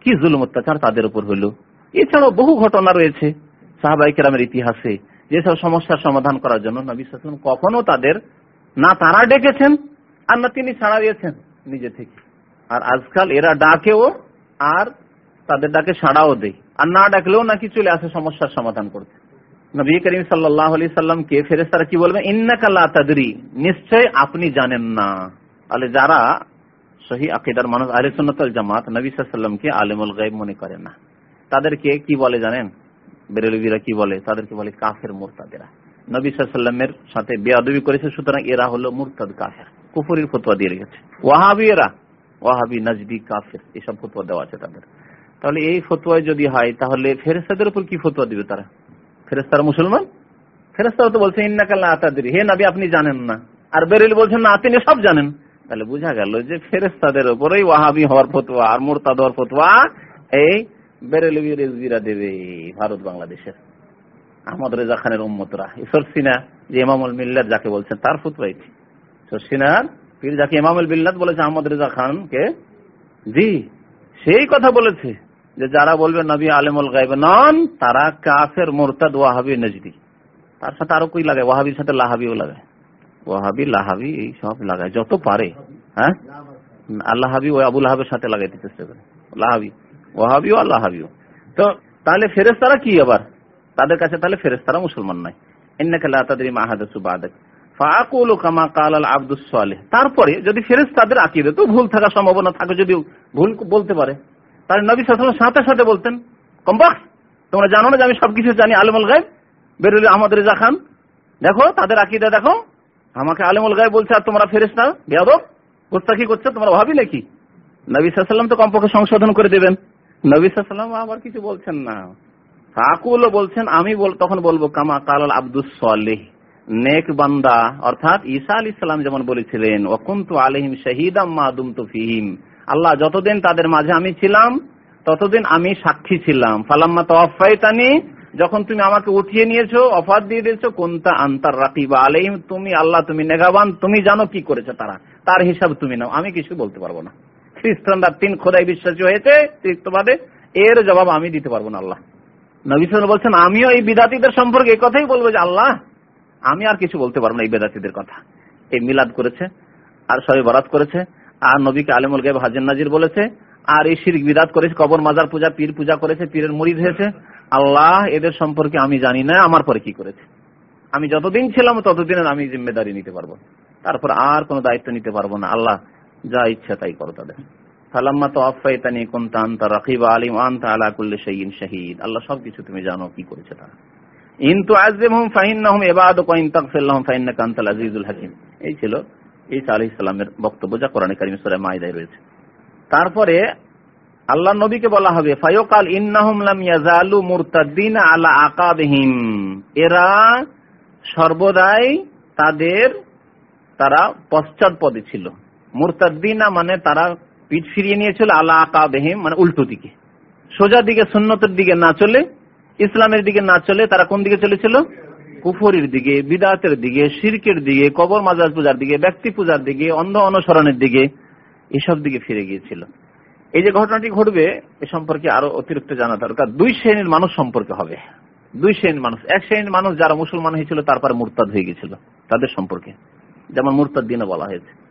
কি জুলুম অত্যাচার তাদের উপর হলো এছাড়াও বহু ঘটনা রয়েছে সাহাবাই কেরামের ইতিহাসে, যেসব সমস্যার সমাধান করার জন্য নবী সাল্লাম কখনো তাদের, না তারা ডেকেছেন আর না তিনি ছাড়া দিয়েছেন নিজে থেকে। আর আজকাল এরা ডাকেও আর তাদের ডাকে সাড়াও দেয় আর না ডাকলেও নাকি চলে আসে সমস্যার সমাধান করতে। নবী করিম সাল্লাহ আলি সাল্লামকে ফেরেস্তারা কি বলবেন ইন্নাকাল্লা তাদরি। নিশ্চয় আপনি জানেন না। তাহলে যারা সহি আকিদার মানুষ আলে সুন্নতল জামাত নবী সাল্লামকে আলেমুল গাইব মনে করে না। তাদেরকে কি বলে জানেন? বেরেলবিরা কি বলে? তাদেরকে বলে কাফের মোরতাদেরা। নবী সাল্লামের সাথে বেয়াদবি করেছে, সুতরাং এরা হলো মুরতাদ কাফের। কুফুরির ফতোয়া দিয়ে রেখেছে। ওয়াহাবি এরা? ওয়াহাবি নাজদি কাফের। এসব ফতোয়া দেওয়া আছে তাদের। তাহলে এই ফতোয়ায় যদি হয়, তাহলে ফেরেস্তাদের উপর কি ফতোয়া দিবে তারা? ফেরেস্তারা মুসলমান? ফেরেস্তারা তো বলছে ইন্নাকাল্লা হে নাবি, আপনি জানেন না। আর বেরেল বলছেন না, তিনি সব জানেন। তাহলে বোঝা গেল যে ফেরেস্তাদের উপরেই ওয়াহাবি হওয়ার ফতোয়া আর মোরতাদ হওয়ার ফতোয়া এই বেরেলবি দেবে ভারত বাংলাদেশের। আহমদ রেজা খানের উম্মতরা। সরসিনা যে ইমামুল মিল্লাত যাকে বলছেন, তার ফুতবা এটি। সরসিনার পীর যাকে ইমামুল বিল্লাত বলেছে, আহমদ রেজা খানকে, জি, সেই কথা বলেছে। যে যারা বলবে নবী আলেমুল গাইব নন, তারা কাফের, মোরতাদ, ওয়াহাবি, নজদি। তার সাথে আরও কই লাগায়? ওয়াহাবির সাথে লাহাবিও লাগায়। ওয়াহাবি, লাহাবি, এই সব লাগায়, যত পারে হ্যাঁ? আল্লাহ হাবি ওই আবুল হাবের সাথে লাগাইতে চেষ্টা করে। লাহাবি, ওয়াহাবিও আল্লাহ হাবিও তো তাহলে ফেরেস্তারা কি আবার? তাদের কাছে তাহলে ফেরেস্তারা মুসলমান নাই এন্নাকে লা তাদরি মা হাদাসু কামা কাল আল আব্দুস তারপরে যদি ফেরেস্তাদের আকীদা, তো ভুল থাকার সম্ভাবনা থাকে, যদি ভুল বলতে পারে। তাহলে নবী সাল্লাল্লাহু সাথে সাথে বলতেন কমবাক্স তোমরা জানো না যে আমি সবকিছু জানি আলেমুল গায়ব? বেরুল আহমদ রেজা খান, দেখো, তাদের আকীদা দেখো। আমাকে আলেমুল গায়ব বলছে, আর তোমরা ফেরেস্তা বেয়াদব? গোস্তাকি করছে? তোমরা ভাবি নাকি? নবী সাল্লাল্লাহু তো কমপক্ষে সংশোধন করে দেবেন। নবী সাল্লাল্লাহু আবার কিছু বলছেন না। ফাকুলও বলছেন, আমি তখন বলব, কামা কালাল আব্দুস সালেহ। নেক বান্দা, অর্থাৎ ঈসা আলী ইসলাম যেমন বলেছিলেন ওকুন্তু আলহিম শহীদাম মাদুম তুফিহিম আল্লাহ যতদিন তাদের মাঝে আমি ছিলাম, ততদিন আমি সাক্ষী ছিলাম। ফালাম্মা তানি যখন তুমি আমাকে উঠিয়ে নিয়েছো অফার দিয়ে দিয়েছ কোনটা আন্তার রাকিবা আলহিম তুমি আল্লাহ, তুমি নেগাবান, তুমি জানো কি করেছে তারা। তার হিসাব তুমি নাও। আমি কিছু বলতে পারব না। খ্রিস্টানরা তিন খোদাই বিশ্বাসী হয়েছে ত্রিত্ববাদে এর জবাব আমি দিতে পারব না আল্লাহ। নবী বলছেন, আমিও এই বিদাতিদের সম্পর্কে এই কথাই বলব যে আল্লাহ, আমি আর কিছু বলতে পারব না এই বেদাতিদের কথা। এই মিলাদ করেছে, আর সবে বরাত করেছে। আর নবীকে আলিমুল গাইব হাজির নাজির বলেছে, আর এই শিরিক বিদাত করেছে, কবর মাজার পূজা, পীর পূজা করেছে, পীরের মুড়ি হয়েছে আল্লাহ এদের সম্পর্কে আমি জানি না, আমার পরে কি করেছে। আমি যতদিন ছিলাম ততদিনের আমি জিম্মেদারি নিতে পারব। তারপর আর কোনো দায়িত্ব নিতে পারব না। আল্লাহ যা ইচ্ছা তাই করো তাদের। আল্লাহ এই ছিল ঈসা আলাইহিস সালামের বক্তব্য যা কোরআনে কারীম সূরা মাইদায় রয়েছে। তারপরে আল্লাহ নবীকে বলা হবে, ফায়কাল ইয়াজালু মুরতাদ্দিন আলা আকাবিহিম। এরা সর্বদাই তাদের, তারা পশ্চাৎপদে ছিল। মুরতাদ্দিনা মানে তারা পিঠ ফিরিয়ে নিয়েছিল আলা আকাবিহিম মানে উল্টো দিকে। সোজা দিকে, সুন্নতের দিকে না চলে, ইসলামের দিকে না চলে, তারা কোন দিকে চলেছিল? কুফরির দিকে, বিদাতের দিকে, শিরকের দিকে, কবর মাজাজ পূজার দিকে, ব্যক্তি পূজার দিকে, অন্ধ অনুসরণের দিকে এসব দিকে ফিরে গিয়েছিল। এই যে ঘটনাটি ঘটবে, এ সম্পর্কে আরও অতিরিক্ত জানা দরকার। দুই শ্রেণির মানুষ সম্পর্কে হবে। দুই শ্রেণির মানুষ। এক শ্রেণির মানুষ যারা মুসলমান হয়েছিল তারপরে মুরতাদ হয়ে গেছিল তাদের সম্পর্কে। যেমন মুরতাদ দিনে বলা হয়েছে।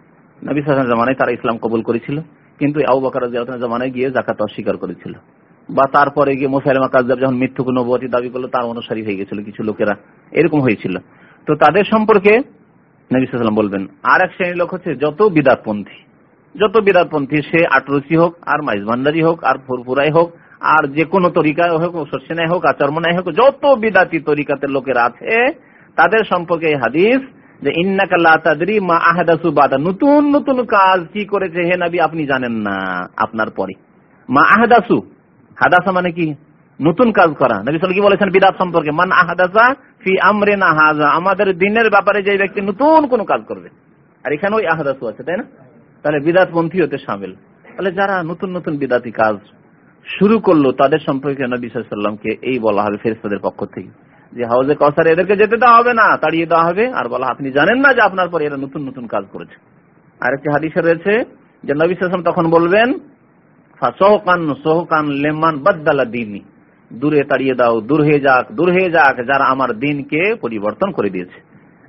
নবী সালাম জামানায় তারা ইসলাম কবুল করেছিল। কিন্তু আউ বাকার জামানায় গিয়ে জাকাত অস্বীকার করেছিল। বা তারপরে গিয়ে মোসাইলমা কাজদাব যখন মৃত্যুক নবতী দাবি করল, তার অনুসারী হয়ে গেছিল কিছু লোকেরা। এরকম হয়েছিল। তো তাদের সম্পর্কে নবীলাম বলবেন আর এক শ্রেণির লোক হচ্ছে যত বিদাতপন্থী। যত বিদাতপন্থী, সে আটরসি হোক, আর মাইজ ভান্ডারি হোক, আর ফুরফুরাই হোক, আর যে কোনো তরিকায় হোক সর্ষেনায় হোক আচরমনায় হোক, যত বিদাতি তরিকাতে লোকের আছে, তাদের সম্পর্কে হাদিস যে ইন্নাকাল্লা তাদরি মা আহাদাসু বাদা। নতুন নতুন কাজ কি করেছে হে নাবি, আপনি জানেন না আপনার পরে। মা আহাদাসু হাদাসা মানে কি? নতুন কাজ করা। নবী সাল কি বলেছেন বিদাত সম্পর্কে? মান আহাদাসা ফি আমরে না হাজা আমাদের দিনের ব্যাপারে যে ব্যক্তি নতুন কোন কাজ করবে। আর এখানে ওই আহাদাসু আছে, তাই না? তাহলে বিদাত পন্থী হতে সামিল। তাহলে যারা নতুন নতুন বিদাতি কাজ শুরু করল, তাদের সম্পর্কে নবী সাল্লামকে এই বলা হবে ফেরেস্তাদের পক্ষ থেকে। যে হাউজে কসার এদেরকে যেতে দেওয়া হবে না, তাড়িয়ে দেওয়া হবে। আর বলা আপনি জানেন না যে আপনার পরে এরা নতুন নতুন কাজ করেছে। আরেকটি হাদিসে রয়েছে যে নবী সাল্লাম তখন বলবেন সোহকান লেমান বাদ্দালা দিনই দূরে তাড়িয়ে দাও, দূর হয়ে যাক, দূর হয়ে যাক, যারা আমার দিনকে পরিবর্তন করে দিয়েছে।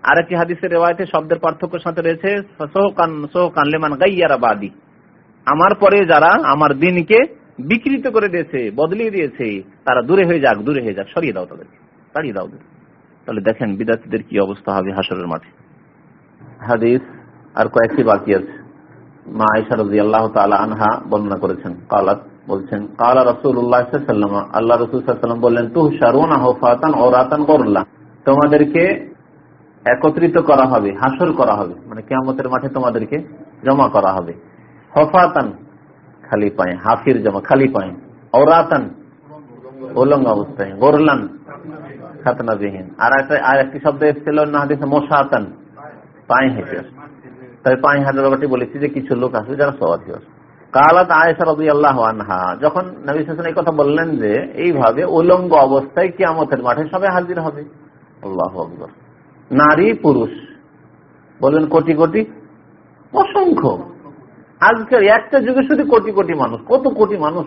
আরেকটি হাদিসের রেওয়ায়তে শব্দের পার্থক্যের সাথে রয়েছে সোহকান সোহকান লেমান গাইয়ারা বাদি। আমার পরে যারা আমার দিনকে বিকৃত করে দিয়েছে, বদলিয়ে দিয়েছে, তারা দূরে হয়ে যাক, দূরে হয়ে যাক, সরিয়ে দাও তাদেরকে, তাড়িয়ে দাও তাহলে দেখেন বিদ্যার্থীদের কি অবস্থা হবে হাসরের মাঠে। হাদিস আর কয়েকটি বাকি আছে। তোমাদেরকে একত্রিত করা হবে হাসর করা হবে। মানে কেমতের মাঠে তোমাদেরকে জমা করা হবে। হফাতান, খালি পায়ে, হাফির জমা, খালি পায়ে। ওরাতান উলঙ্গ অবস্থায়। গোরলান খাতনাবিহীন আর একটা আর একটি শব্দ এসেছিল না হাদিসে, মশাতান। পায়ে হেঁটে তাই পায়ে হাঁটার ব্যাপারটি বলেছি যে কিছু লোক আছে যারা সবাই আছে। কালাত আয়েশা রবি আল্লাহ আনহা, যখন নবী হাসান এই কথা বললেন যে, এইভাবে উলঙ্গ অবস্থায় কিয়ামতের মাঠে সবাই হাজির হবে। আল্লাহ আকবর। নারী, পুরুষ। বলবেন কোটি কোটি? অসংখ্য। আজকের একটা যুগে শুধু কোটি কোটি মানুষ। কত কোটি মানুষ?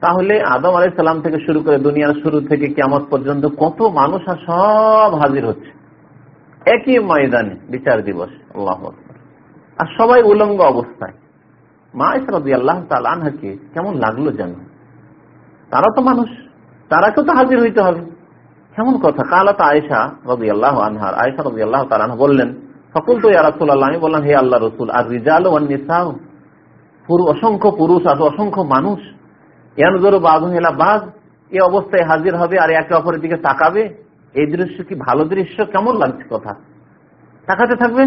তাহলে আদম আলাই সালাম থেকে শুরু করে দুনিয়ার শুরু থেকে কেমন পর্যন্ত কত মানুষ আর সব হাজির হচ্ছে। একই ময়দানে বিচার দিবস। আল্লাহ আর সবাই উলঙ্গ অবস্থায়। মা ইসরাদি আল্লাহ তালানহাকে কেমন লাগল যেন তারা তো মানুষ, তারাকেও তো হাজির হইতে হবে। কেমন কথা? কালাত আয়েশা রবি আল্লাহ আনহার আয়েশা রবি আল্লাহ তালানহা বললেন সকল তো ইয়ারাসুল্লাহ আমি বললাম, হে আল্লাহ রসুল, আর রিজাল নিসাও অসংখ্য পুরুষ আছে অসংখ্য মানুষ, ইয়ানজোর বাঘেলা বাঘ এ অবস্থায় হাজির হবে আর একে অপরের দিকে তাকাবে? এই দৃশ্য কি ভালো দৃশ্য? কেমন লাগছে কথা? তাকাতে থাকবে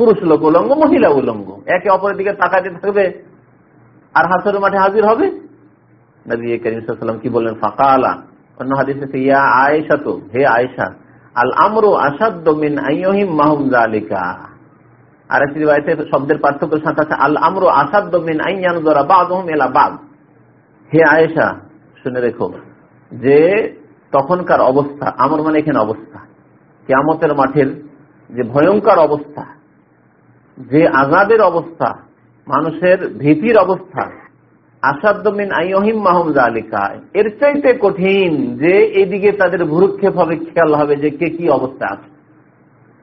পুরুষ লোক উলঙ্গ, মহিলা উলঙ্গ। একে অপরের দিকে তাকাতে থাকবে। আর হাসর মাঠে হাজির হবে? নবী করিম কি বললেন? ফাঁকা আলা অন্য হাদিসে ইয়া আয়েশা তো হে আয়েশা, আল আমরু আসাদ মিন আর একটি শব্দের পার্থক্য সাথে আছে, আল আমরু আসাদ মিন আইয়ান এলা বাদ। হে আয়েশা, শুনে রেখো যে তখনকার অবস্থা, আমার মানে এখানে অবস্থা। কেয়ামতের মাঠের যে ভয়ঙ্কর অবস্থা যে আজাদের অবস্থা, মানুষের ভীতির অবস্থা আসাদ্দিন আইহিম মাহম জালিকা এর চাইতে কঠিন যে এদিকে তাদের ভুরুক্ষেপ হবে, খেয়াল হবে যে কে কি অবস্থা আছে।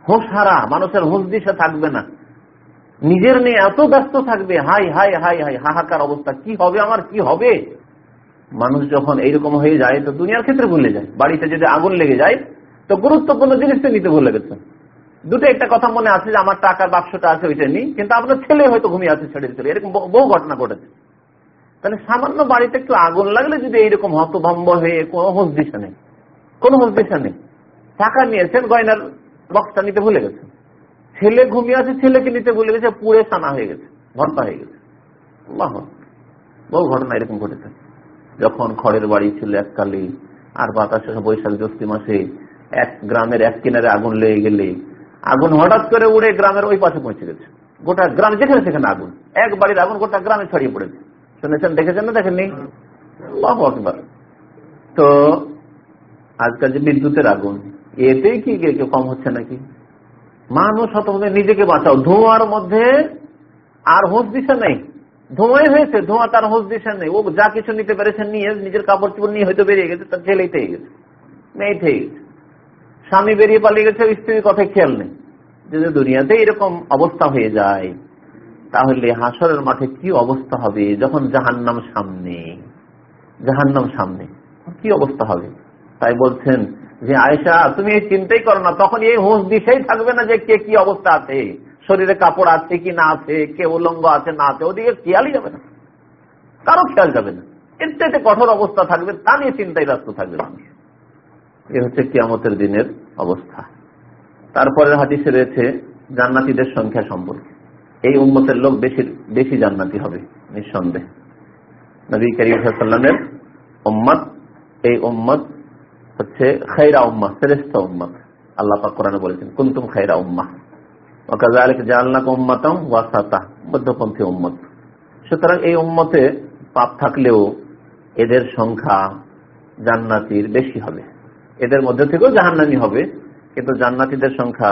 হোস হারা, মানুষের হোস দিশা থাকবে না। নিজের নিয়ে এত ব্যস্ত থাকবে, হাই হাই হাই হাই, হাহাকার অবস্থা, কি হবে আমার, কি হবে? মানুষ যখন এইরকম হয়ে যায়, তো দুনিয়ার ক্ষেত্রে ভুলে যায়। বাড়িতে যদি আগুন লেগে যায়, তো গুরুত্বপূর্ণ জিনিসটা নিতে ভুলে গেছে। দুটো একটা কথা মনে আছে যে আমার টাকার বাক্সটা আছে, ওইটা নেই। কিন্তু আপনার ছেলে হয়তো ঘুমিয়ে আছে, ছেড়ে ছেলে এরকম বহু ঘটনা ঘটেছে। তাহলে সামান্য বাড়িতে একটু আগুন লাগলে যদি এইরকম হতভম্ব হয়ে কোনো হোস দিশা নেই। কোনো হোস দিশা নেই। টাকা নিয়েছেন, গয়নার বক্সটা নিতে ভুলে গেছে। ছেলে ঘুমিয়ে আছে, ছেলেকে নিতে ভুলে গেছে, পুড়ে সানা হয়ে গেছে, ভর্তা হয়ে গেছে। বহু ঘটনা এরকম ঘটেছে। যখন খড়ের বাড়ি ছিল এককালে, আর বাতাসে বৈশাখ জ্যৈষ্ঠ মাসে এক গ্রামের এক কিনারে আগুন লেগে গেলে আগুন হঠাৎ করে উড়ে গ্রামের ওই পাশে পৌঁছে গেছে। গোটা গ্রাম যেখানে সেখানে আগুন। এক বাড়ির আগুন গোটা গ্রামে ছড়িয়ে পড়েছে। শুনেছেন, দেখেছেন না দেখেননি? তো আজকাল যে বিদ্যুতের আগুন এতেই কি কম হচ্ছে নাকি? মানুষ হতভাবে নিজেকে বাঁচাও। ধোঁয়ার মধ্যে আর হোস দিশা নেই। ধোঁয়াই হয়েছে, ধোঁয়া তার হোস দিশা নেই। ও যা কিছু নিতে পেরেছে, নিয়ে নিজের কাপড় চোপড় নিয়ে হয়তো বেরিয়ে গেছে, তার ছেলেই থেকে গেছে। মেয়ে থেকে গেছে। স্বামী বেরিয়ে পালিয়ে গেছে স্ত্রীর কথায় খেয়াল নেই। যদি দুনিয়াতে এরকম অবস্থা হয়ে যায়, তাহলে হাসরের মাঠে কি অবস্থা হবে? যখন জাহান্নাম সামনে জাহান্নাম সামনে, কি অবস্থা হবে? তাই বলছেন যে আয়সা তুমি এই চিন্তাই করো না, তখন এই হোস দিশেই থাকবে না যে কে কি অবস্থা আছে। শরীরে কাপড় আছে কি না আছে, কে উলঙ্গ আছে না আছে, ওদিকে খেয়ালই যাবে না। কারও খেয়াল যাবে না। এর চাইতে কঠোর অবস্থা থাকবে, তা নিয়ে চিন্তায় ব্যস্ত থাকবে মানুষ। এ হচ্ছে কিয়ামতের দিনের অবস্থা। তারপরের হাদিসে রয়েছে জান্নাতিদের সংখ্যা সম্পর্কে। এই উম্মতের লোক বেশি বেশি জান্নাতি হবে, নিঃসন্দেহ। নবী করিমের উম্মত, এই উম্মত হচ্ছে খাইরা উম্মা, শ্রেষ্ঠ উম্মত। আল্লাহ পাক কোরআনে বলেছেন, কুন্তুম খাইরা উম্মা। ওকাজালিক জালনাক উম্মাতাম ওয়াসাতা, মধ্যপন্থী উম্মত। সুতরাং এই উম্মতে পাপ থাকলেও এদের সংখ্যা জান্নাতির বেশি হবে। এদের মধ্যে থেকেও জাহান্নামি হবে। কিন্তু জান্নাতিদের সংখ্যা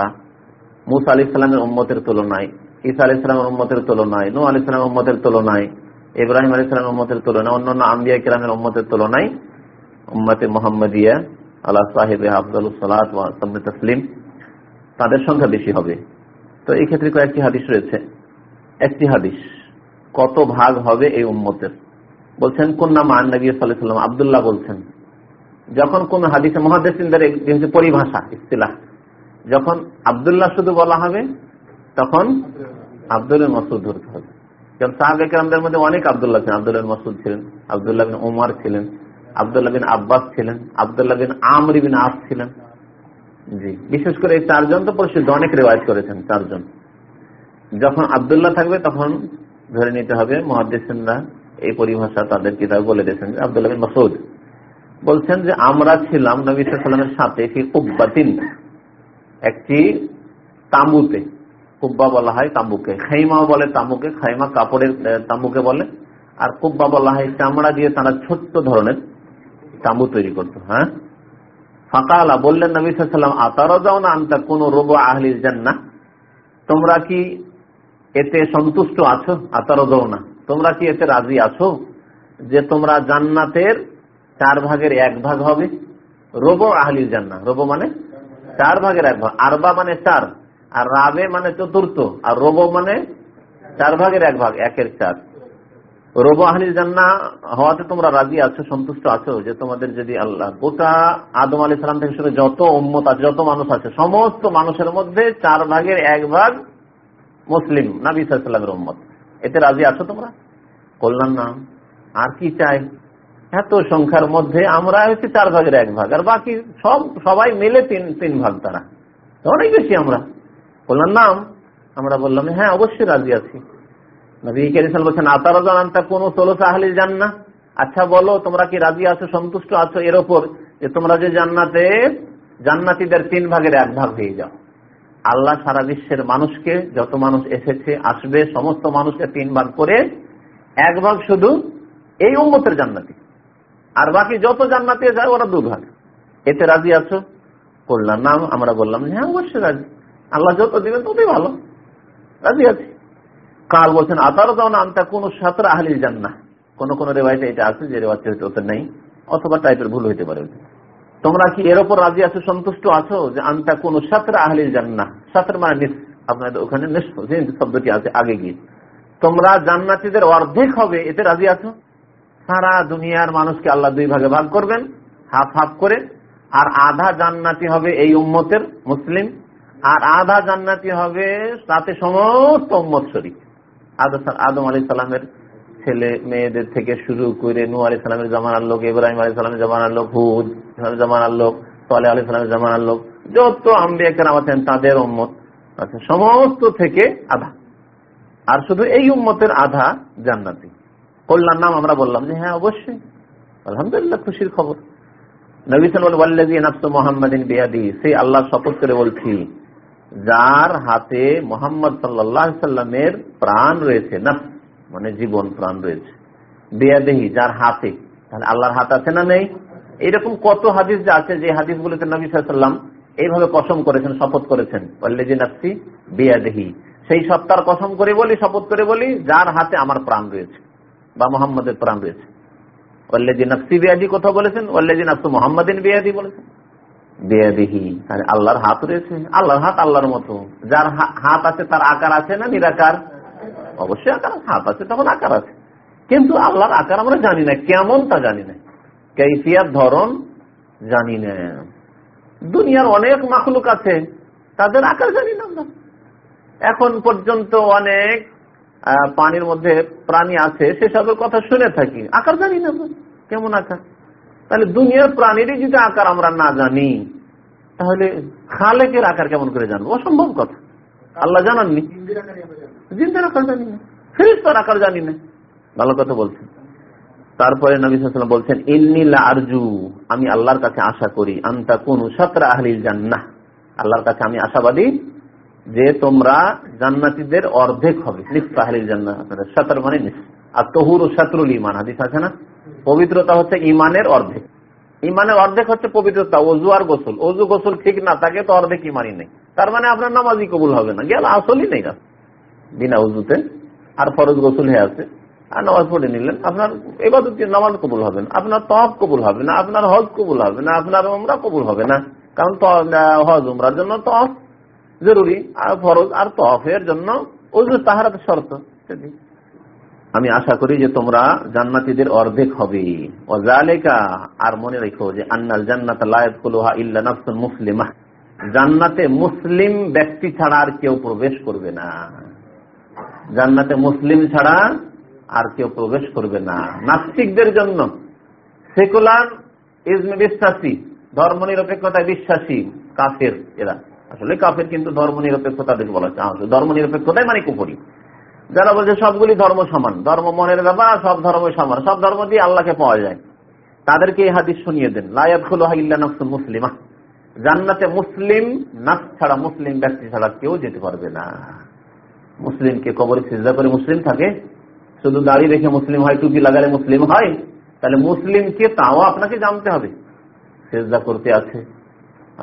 মুসা আলি ইসলামের উম্মতের তুলনায়, ঈসা আলি ইসলামের উম্মতের তুলনায় নু আলি ইসলামের উম্মতের তুলনায়, ইব্রাহিম আলি ইসলামের উম্মতের তুলনায়, অন্যান্য আম্বিয়া কিরামের উম্মতের তুলনায় উম্মতে মোহাম্মদিয়া আল্লাহ সাহেব আফজাল সালাত তসলিম তাদের সংখ্যা বেশি হবে। তো এই ক্ষেত্রে কয়েকটি হাদিস রয়েছে। একটি হাদিস, কত ভাগ হবে এই উম্মতের? বলছেন কোন নাম আন নবী সাল্লাম আবদুল্লাহ বলছেন যখন কোন হাদিসে মহাদেসিনদের হচ্ছে পরিভাষা, ইস্তিলাহ, যখন আবদুল্লাহ শুধু বলা হবে, তখন আব্দুল মসুদ ধরতে হবে। কারণ সাহাবেকরামদের মধ্যে অনেক আবদুল্লাহ ছিলেন। আবদুল্লাহ মাসুদ ছিলেন, আবদুল্লাহ বিন ওমার ছিলেন, আবদুল্লাহ বিন আব্বাস ছিলেন, আবদুল্লাহ বিন আমরি বিন আস ছিলেন। জি, বিশেষ করে এই চারজন তো প্রসিদ্ধ অনেক রেওয়াজ করেছেন চারজন। যখন আবদুল্লাহ থাকবে, তখন ধরে নিতে হবে মহাদিসরা এই পরিভাষা তাদের কিতাব বলে দিয়েছেন আবদুল্লাহ বিন মাসুদ বলছেন যে আমরা ছিলাম নবী সাল্লামের সাথে কুব্বাতিন, একটি তাম্বুতে। কুব্বা বলা হয় তাম্বুকে। খাইমা বলে তাম্বুকে, খাইমা কাপড়ের তাম্বুকে বলে। আর কুব্বা বলা হয় চামড়া দিয়ে তারা ছোট্ট ধরনের তাম্বু তৈরি করতো হ্যাঁ? ফাঁকালা, বললেন নবী সাল্লাম আতারও যাও না আনতা কোন রোগ আহলির জান্না? তোমরা কি এতে সন্তুষ্ট আছো? আতারও যাও না তোমরা কি এতে রাজি আছো যে তোমরা জান্নাতের চার ভাগের এক ভাগ হবে। রোব আহলির জান্না রোব মানে চার ভাগের এক ভাগ। আরবা মানে চার, আর রাবে মানে চতুর্থ, আর রোব মানে চার ভাগের এক ভাগ, একের চার। রোব আহলির জান্না হওয়াতে তোমরা রাজি আছো, সন্তুষ্ট আছো যে তোমাদের যদি আল্লাহ, গোটা আদম আলী সালাম থেকে শুনে যত উম্মত আছে, যত মানুষ আছে, সমস্ত মানুষের মধ্যে চার ভাগের এক ভাগ মুসলিম নাবি সাল্লামের উম্মত। এতে রাজি আছো তোমরা? কল্যাণ নাম। আর কি চাই? এত সংখ্যার মধ্যে আমরা হচ্ছে চার ভাগের এক ভাগ, আর বাকি সব, সবাই মিলে তিন তিন ভাগ তারা। অনেক বেশি আমরা। বললাম নাম আমরা বললাম হ্যাঁ অবশ্যই রাজি আছি। যান না আচ্ছা বলো, তোমরা কি রাজি আছো, সন্তুষ্ট আছো এর ওপর, যে তোমরা যে জান্নাতে, জান্নাতিদের তিন ভাগের এক ভাগ হয়ে যাও? আল্লাহ সারা বিশ্বের মানুষকে, যত মানুষ এসেছে, আসবে, সমস্ত মানুষকে তিন ভাগ করে, এক ভাগ শুধু এই উম্মতের জান্নাতি। আর বাকি যত জান্নাতে যায় ওরা দু ভাগ। এতে রাজি আছো? করলাম নাম আমরা বললাম হ্যাঁ অবশ্যই রাজি। আল্লাহ যত দিবেন ততই ভালো। রাজি আছি। কাল বলছেন আতারও যাও না আনতা কোন সাতরা আহলির যান না কোন কোন রেওয়াজে এটা আছে, যে রেওয়াজ হয়তো ওতে নেই। অথবা টাইপের ভুল হইতে পারে তোমরা কি এর ওপর রাজি আছো, সন্তুষ্ট আছো? যে আনতা কোন সাতরা আহলির যান না সাতর মানে নিস। আপনাদের ওখানে নিস শব্দটি আছে, আগে গিয়ে। তোমরা জান্নাতিদের অর্ধেক হবে, এতে রাজি আছো? সারা দুনিয়ার মানুষকে আল্লাহ দুই ভাগে ভাগ করবেন, হাফ হাফ করে। আর আধা জান্নাতি হবে এই উম্মতের মুসলিম, আর আধা জান্নাতি হবে তাতে সমস্ত উম্মত শরীফ আদম আলী সালামের ছেলে, মেয়েদের থেকে শুরু করে নু আলী সালামের জামানার লোক, ইব্রাহিম আলী সালামের জামানার লোক, হুদ জামানার লোক সালে আলী সালামের জামানার লোক, যত আম্বিয়া আছেন তাদের উম্মত আচ্ছা সমস্ত থেকে আধা। আর শুধু এই উম্মতের আধা জান্নাতি। কল্যাণ নাম আমরা বললাম যে হ্যাঁ অবশ্যই। আলহামদুলিল্লাহ, খুশির খবর। যার হাতে মোহাম্মদ মানে যার হাতে আল্লাহর হাত আছে না নেই? এইরকম কত হাদিস যে আছে, যে হাদিস বলেছেন নবী সাল্লাম এইভাবে কসম করেছেন, শপথ করেছেন পল্লেজি নাফসি বেয়াদেহি সেই সত্তার কসম করে বলি, শপথ করে বলি, যার হাতে আমার প্রাণ রয়েছে। বা মোহাম্মদের প্রাণ রয়েছে। ওল্লেজি নফসি বেয়াদি কথা বলেছেন ওল্লেজি নফসু মোহাম্মদিন বেয়াদি বলেছেন। বেয়াদিহি আল্লাহর হাত রয়েছে, আল্লাহর হাত আল্লাহর মতো। যার হাত আছে তার আকার আছে না নিরাকার? অবশ্যই আকার হাত আছে তখন আকার আছে। কিন্তু আল্লাহর আকার আমরা জানি না, কেমন তা জানি না। কেফিয়ার ধরন জানি না। দুনিয়ার অনেক মাখলুক আছে, তাদের আকার জানি না আমরা। এখন পর্যন্ত অনেক পানির মধ্যে প্রাণী আছে, সেসবের কথা শুনে থাকি। আকার জানি না কেমন আকার? তাহলে দুনিয়ার প্রাণীরই যদি আকার আমরা না জানি, তাহলে খালেকের আকার কেমন করে জানব? অসম্ভব কথা। আল্লাহ জানাননি। জিন্দের আকার জানি না ফেরিস্তার আকার জানি না। ভালো কথা বলছেন। তারপরে নবী সাল্লাম বলছেন আরজু, আমি আল্লাহর কাছে আশা করি আন্তা কোন সতরা আহলিল জান্নাহ। আল্লাহর কাছে আমি আশাবাদী যে তোমরা জান্নাতিদের অর্ধেক হবে মানে আর তহুর ও সাতরুল ইমান হাদিস আছে না? পবিত্রতা হচ্ছে ইমানের অর্ধেক। ইমানের অর্ধেক হচ্ছে পবিত্রতা অজু আর গোসল। অজু গোসল ঠিক না থাকে তো অর্ধেক ইমানই নেই। তার মানে আপনার নামাজই কবুল হবে না। গেল, আসলই নেই না। বিনা উজুতে আর ফরজ গোসল হয়ে আছে। আর নামাজ পড়ে নিলেন, আপনার এবার নামাজ কবুল হবে না। আপনার তফ কবুল হবে না। আপনার হজ কবুল হবে না। আপনার উমরা কবুল হবে না। কারণ হজ, উমরার জন্য তফ জরুরি, আর ফরজ, আর তফের জন্য ওজু তাহার শর্ত আমি আশা করি যে তোমরা জান্নাতিদের অর্ধেক হবে। অজালেকা আর মনে রেখো যে আন্নাল জান্নাত লায়াতকুলুহা ইল্লা নাফসুন মুসলিমা। জান্নাতে মুসলিম ব্যক্তি ছাড়া আর কেউ প্রবেশ করবে না। জান্নাতে মুসলিম ছাড়া আর কেউ প্রবেশ করবে না। নাস্তিকদের জন্য সেকুলার ইজমে বিশ্বাসী ধর্ম নিরপেক্ষতায় বিশ্বাসী কাফের এরা। আসলে কাফের কিন্তু ধর্ম নিরপেক্ষ নিরপেক্ষতা বলা হচ্ছে। ধর্ম নিরপেক্ষতাই মানে কুপুরি যারা বলছে সবগুলি ধর্ম সমান, ধর্ম মনের ব্যাপার, সব ধর্ম সমান, সব ধর্ম দিয়ে আল্লাহকে পাওয়া যায়। তাদেরকে এই হাদিস শুনিয়ে দেন। লায়াত মুসলিমা। জান্নাতে মুসলিম নাচ ছাড়া মুসলিম ব্যক্তি ছাড়া কেউ যেতে পারবে না। মুসলিমকে কবরে সিজা করে মুসলিম থাকে। শুধু দাড়ি রেখে মুসলিম হয়, টুপি লাগালে মুসলিম হয়। তাহলে মুসলিমকে তাও আপনাকে জানতে হবে। সেজদা করতে আছে।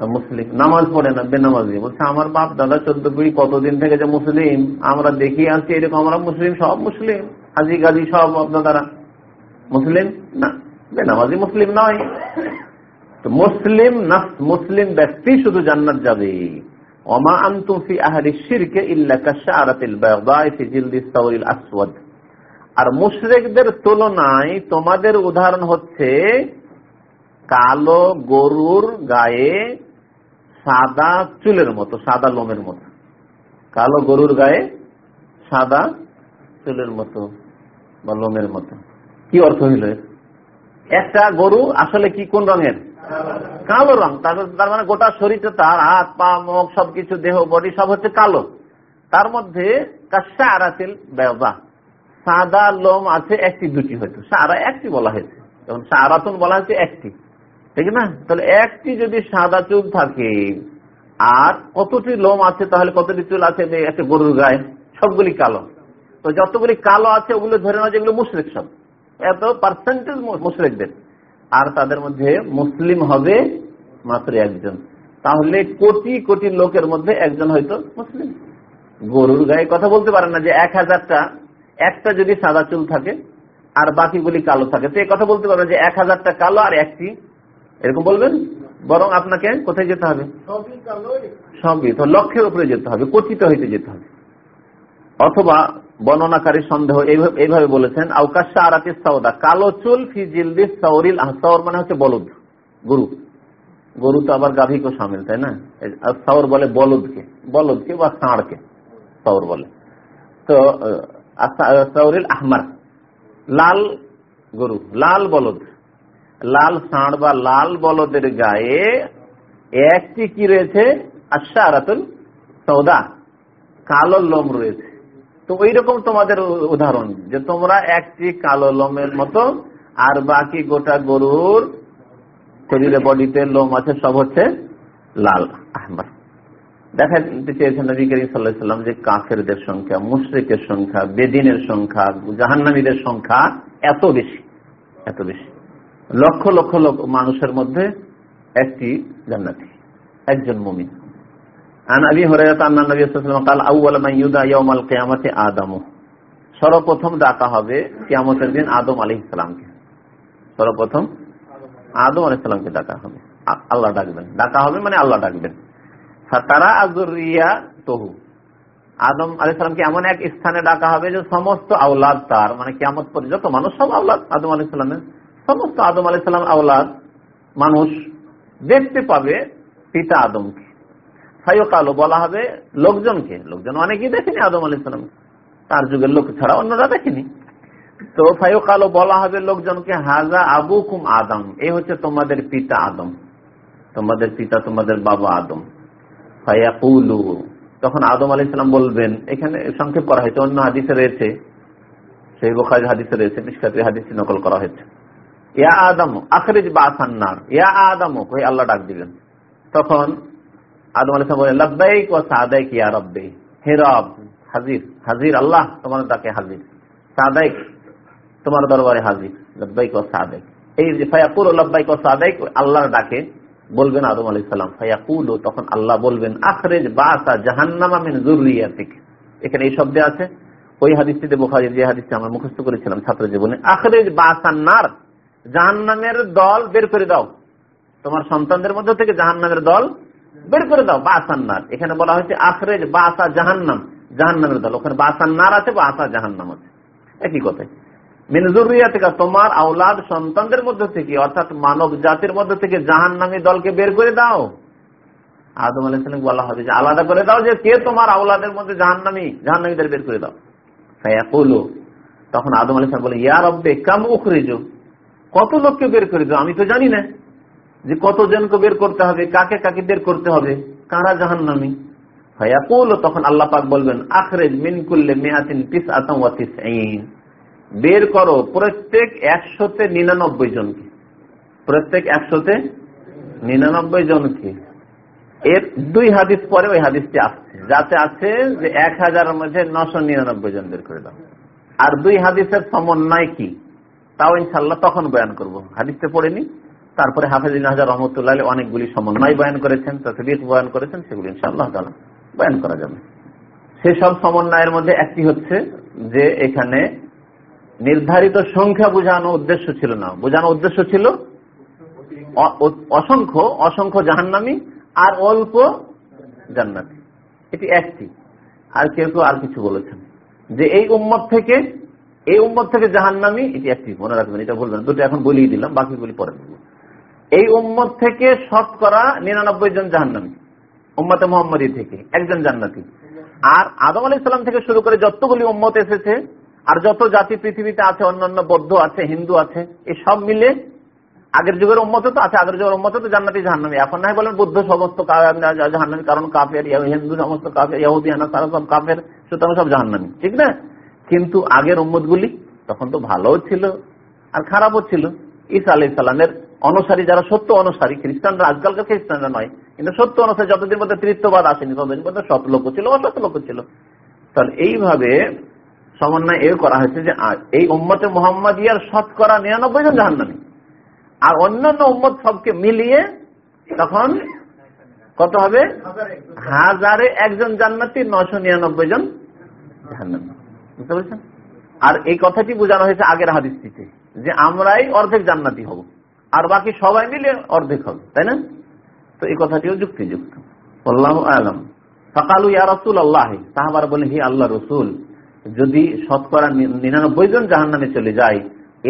মুসলিম নামাজ পড়ে না, বেনামাজি। বলছে, আমার বাপ দাদা চোদ্দ পিড়ি কতদিন থেকে যে মুসলিম, আমরা দেখি আসছি এরকম, আমরা মুসলিম, সব মুসলিম। হাজি গাজি সব আপনারা মুসলিম? না, বেনামাজি মুসলিম নয়। তো মুসলিম না, মুসলিম ব্যক্তি শুধু জান্নাত যাবে। আর মুশরিকদের তুলনায় তোমাদের উদাহরণ হচ্ছে কালো গরুর গায়ে সাদা চুলের মতো, সাদা লোমের মতো। কালো গরুর গায়ে সাদা চুলের মতো বা লোমের মতো। কি অর্থ হইল একটা গরু আসলে কি কোন রঙের? কালো রং। তার মানে গোটা শরীরে তার হাত, পা, মুখ, সবকিছু, দেহ বডি সব হচ্ছে কালো। তার মধ্যে সাদা লোম আছে একটি, দুটি হয়তো। সারা একটি বলা হয়েছে। যেমন সারাতন বলা হয়েছে একটি। ঠিক না? তাহলে একটি যদি সাদা চুল থাকে, আর কতটি লোম আছে, তাহলে কতটি চুল আছে? একটা গরুর গায়ে, সবগুলি কালো। তো যতগুলি কালো আছে, ওগুলো ধরে নেওয়া যেগুলো মুশরেক সব। এত পার্সেন্টেজ মুশরেকদের। আর তাদের মধ্যে মুসলিম হবে মাত্র একজন। তাহলে কোটি কোটি লোকের মধ্যে একজন হয়তো মুসলিম। গরুর গায়ে কথা বলতে পারেন না যে এক হাজারটা। একটা যদি সাদা চুল থাকে, আর বাকিগুলি কালো থাকে। তো কথা বলতে পারবেন যে এক হাজারটা কালো আর একটি এরকম বলবেন? বরং আপনাকে কোথায় যেতে হবে? সবই তো লক্ষ্যের উপরে যেতে হবে, কথিত হইতে যেতে হবে। অথবা বর্ণনাকারী সন্দেহ এইভাবে বলেছেন কালো চুল ফিজিলদি মানে হচ্ছে বলদ, গরু। গরু তো আবার গাভীকেও সামিল, তাই না? সৌর বলে বলদকে বলদকে বা ষাঁড়কে সৌর বলে। তো সৌরিল আহমার, লাল গরু, লাল বলদ। লাল ষাঁড় বা লাল বলদের গায়ে একটি কি রয়েছে? আশা আরাতুল সৌদা কালো লোম রয়েছে। তো ওই রকম তোমাদের উদাহরণ যে তোমরা একটি কালো লোমের মতো আর বাকি গোটা গরুর শরীরে বডিতে লোম আছে, সব হচ্ছে লাল। আহমার দেখাতে চেয়েছেন নবী করিম সাল্লাম যে কাফেরদের সংখ্যা, মুশ্রিকের সংখ্যা, বেদিনের সংখ্যা, জাহান্নামীদের সংখ্যা এত বেশি এত বেশি। লক্ষ লক্ষ মানুষের মধ্যে একটি জান্নাতি, একজন মমিন। সর্বপ্রথম ডাকা হবে কিয়ামতের দিন আদম আলাইহিস সর্বপ্রথম আদম ডাকা হবে। আল্লাহ ডাকবেন। ডাকা হবে মানে আল্লাহ ডাকবেন। ফাতারা আযুরিয়া তহু আদম আলাইহিস সালামকে এমন এক স্থানে ডাকা হবে যে সমস্ত আওলাদ তার মানে কিয়ামত পর্যন্ত মানুষ সব আওলাদ আদম আলি সালামের সমস্ত আদম আলাইহিস সালাম আওলাদ মানুষ দেখতে পাবে পিতা আদমকে। ফাইকালো বলা হবে লোকজনকে। লোকজন অনেকেই দেখেনি আদম আলি সালাম। তার যুগের লোক ছাড়া অন্যরা দেখেনি। তো ফাইকালো বলা হবে লোকজনকে, হাজা আবু কুম আদম। এ হচ্ছে তোমাদের পিতা আদম। তোমাদের পিতা, তোমাদের বাবা আদম। ফায়াকুলু। তখন আদম আলি সালাম বলবেন, এখানে সংক্ষেপ করা হয়েছে, অন্য হাদিসে রয়েছে। সেই বোখারি হাদিসে রয়েছে নিষ্কাতি হাদিস নকল করা হয়েছে। ইয়া আদম, আখরিজ বা আসান্নার ইয়া আদম আল্লাহ ডাক তখন আদম লব্বাইক সাদাইক ইয়া হে রব, হাজির হাজির আল্লাহ, তোমার হাজির। সাদাইক, তোমার দরবারে হাজির। লব্বাইক সাদাইক। এই যে, ফায়াকুল, লব্বাইক সাদাইক, আল্লাহর ডাকে বলবেন আদম আলী সাল্লাম ফায়াকুল, তখন আল্লাহ বলবেন, আখরেজ বাসা জাহান্নামা মিন জুররিয়াতিক এখানে এই শব্দে আছে। ওই হাদিসটিতে বোখারি যে হাদিসটি আমরা মুখস্থ করেছিলাম ছাত্র জীবনে, আখরেজ বাসান্নার জাহান্নামের দল বের করে দাও। তোমার সন্তানদের মধ্যে থেকে জাহান্নামের দল বের করে দাও বাসান্নার এখানে বলা হয়েছে আখরেজ বাসা জাহান্নাম, জাহান্নামের দল। ওখানে বাসান্নার আছে, বাসা জাহান্নাম আছে। একই কথায় মিনজুরিয়া তোমার আওলাদ সন্তানদের মধ্যে থেকে, অর্থাৎ মানব জাতির মধ্যে থেকে জাহান্নামী দলকে বের করে দাও। আদম আলাইসালাম বলা হবে যে, আলাদা করে দাও যে, কে তোমার আওলাদের মধ্যে জাহান্নামী, জাহান্নামীদের বের করে দাও। ফায়াকুলু। তখন আদম আলী বলে ইয়ার রব্বে কাম উখরিজু। কত লোককে বের করে দাও? আমি তো জানি না যে কতজনকে বের করতে হবে, কাকে কাকে বের করতে হবে, কারা জাহান্নামী? ফায়াকুল, তখন আল্লাহ পাক বলবেন, আখরেজ মিনকুল্লে মেয়াতিন তিস আতম বের করো প্রত্যেক একশোতে নিরানব্বই জনকে। প্রত্যেক একশোতে নিরানব্বই জনকে। এর দুই হাদিস পরে ওই হাদিসটি আসছে। যাতে আছে যে এক হাজারের মধ্যে নশো নিরানব্বই জন বের করে দাও। আর দুই হাদিসের সমন্বয় কি? তাও ইনশাল্লাহ তখন বয়ান করব। হাদিসে পড়েনি। তারপরে হাফেজ হাজার রহমতুল্লাহ অনেকগুলি সমন্বয় বয়ান করেছেন তসবির বয়ান করেছেন, সেগুলি ইনশাআল্লাহ তালা বয়ান করা যাবে। সেসব সমন্বয়ের মধ্যে একটি হচ্ছে যে এখানে নির্ধারিত সংখ্যা বোঝানো উদ্দেশ্য ছিল না। বোঝানো উদ্দেশ্য ছিল অসংখ্য অসংখ্য জাহান্নামি আর অল্প জান্নাতি। এটি একটি। আর কেউ কেউ আর কিছু বলেছেন। যে এই উম্মত থেকে এই উম্মত থেকে জাহান্নামি, এটি একটি, মনে রাখবেন, এটা বলবেন দুটো এখন বলিয়ে দিলাম বাকিগুলি পরে বলব। এই উম্মত থেকে শতকরা নিরানব্বই জন জাহান্নামি, উম্মতে মোহাম্মদী থেকে, একজন জান্নাতি। আর আদম আলি ইসলাম থেকে শুরু করে যতগুলি উম্মত এসেছে, আর যত জাতি পৃথিবীতে আছে, অন্যান্য বৌদ্ধ আছে, হিন্দু আছে এই সব মিলে আগের যুগের উম্মত তো আছে, আগের যুগের উম্মত তো জান্নাতি জাহান্নামি। এখন নাই বলেন বৌদ্ধ সমস্ত জাহান্নামি, কারণ কাফের হিন্দু সমস্ত কাফের ইহুদিয়ানা তারা সব কাফের, সুতরাং সব জাহান্নামি। ঠিক না? কিন্তু আগের উম্মতগুলি তখন তো ভালোও ছিল আর খারাপও ছিল। ঈসা আলি সাল্লামের অনুসারী যারা সত্য অনুসারী, খ্রিস্টানরা আজকালকার খ্রিস্টানরা নয়, কিন্তু সত্য অনুসারী যতদিন মধ্যে তৃতীয়বাদ আসেনি, ততদিন মধ্যে সৎ লোক ছিল, অসৎ লোক ছিল। তাহলে এইভাবে সমন্বয় এও করা হয়েছে যে এই উম্মতে মোহাম্মদ মোহাম্মদিয়ার শতকরা নিরানব্বই জন জাহান্নামী। আর অন্যান্য উম্মত সবকে মিলিয়ে তখন কত হবে? হাজারে একজন জান্নাতি নশো নিরানব্বই জন জাহান্নামী। বুঝতে পেরেছেন? আর এই কথাটি বোঝানো হয়েছে আগের হাদিসটিতে, যে আমরাই অর্ধেক জান্নাতি হব, আর বাকি সবাই মিলে অর্ধেক হবে, তাই না? তো এই কথাটিও যুক্তিযুক্ত। আল্লাহ আলম। সকালু ইয়া রসুল আল্লাহ তাহাবার বলে হি আল্লাহ রসুল, যদি শতকরা নিরানব্বই জন জাহান নামে চলে যায়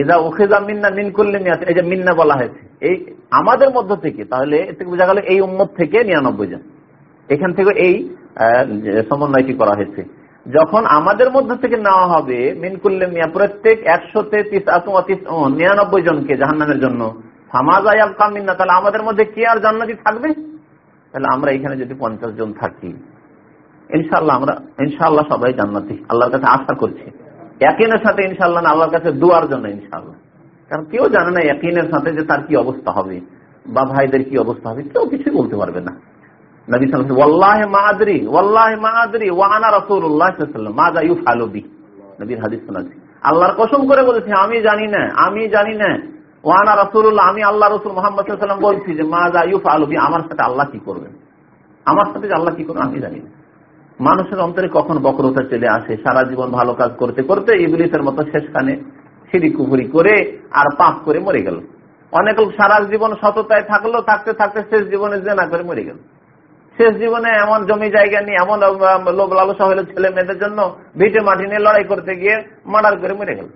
এদা ওখেজা মিন্না মিন করলে এই যে মিন্না বলা হয়েছে, এই আমাদের মধ্য থেকে, তাহলে এ থেকে বোঝা গেল এই উম্মত থেকে নিরানব্বই জন। এখান থেকে এই সমন্বয়টি করা হয়েছে। যখন আমাদের মধ্য থেকে নেওয়া হবে মিনকুল্লে মিয়া প্রত্যেক একশোতে নিরানব্বই জনকে জাহান্নামের জন্য। তাহলে আমাদের মধ্যে কে আর জান্নাতি থাকবে? তাহলে আমরা এখানে যদি পঞ্চাশ জন থাকি ইনশাল্লাহ আমরা ইনশাল্লাহ সবাই জান্নাতি, আল্লাহর কাছে আশা করছি। একিনের সাথে ইনশাল্লাহ আল্লাহর কাছে দুয়ার জন্য ইনশাল্লাহ কারণ কেউ জানে না একিনের সাথে যে তার কি অবস্থা হবে, বা ভাইদের কি অবস্থা হবে, কেউ কিছুই বলতে পারবে না। আল্লাহর কসম করে বলেছি, আমি জানি না, আমি জানি না। ওয়ানা রাসূলুল্লাহ, আমি আল্লাহ রাসূল মুহাম্মদ বলছি যে আমার সাথে আল্লাহ কি করবেন আমার সাথে আল্লাহ কি করবেন আমি জানি না। মানুষের অন্তরে কখন বক্রতা চলে আসে, সারা জীবন ভালো কাজ করতে করতে ইবলিসের মতো শেষখানে সিঁড়ি কুহুরি করে আর পাপ করে মরে গেল। অনেক লোক সারা জীবন সততায় থাকল, থাকতে থাকতে শেষ জীবনে জেনা করে মরে গেল। শেষ জীবনে এমন জমি জায়গা নিয়ে এমন লোক লালসা হলো ছেলে মেয়েদের জন্য, ভিটে মাটি নিয়ে লড়াই করতে গিয়ে মার্ডার করে মরে গেল।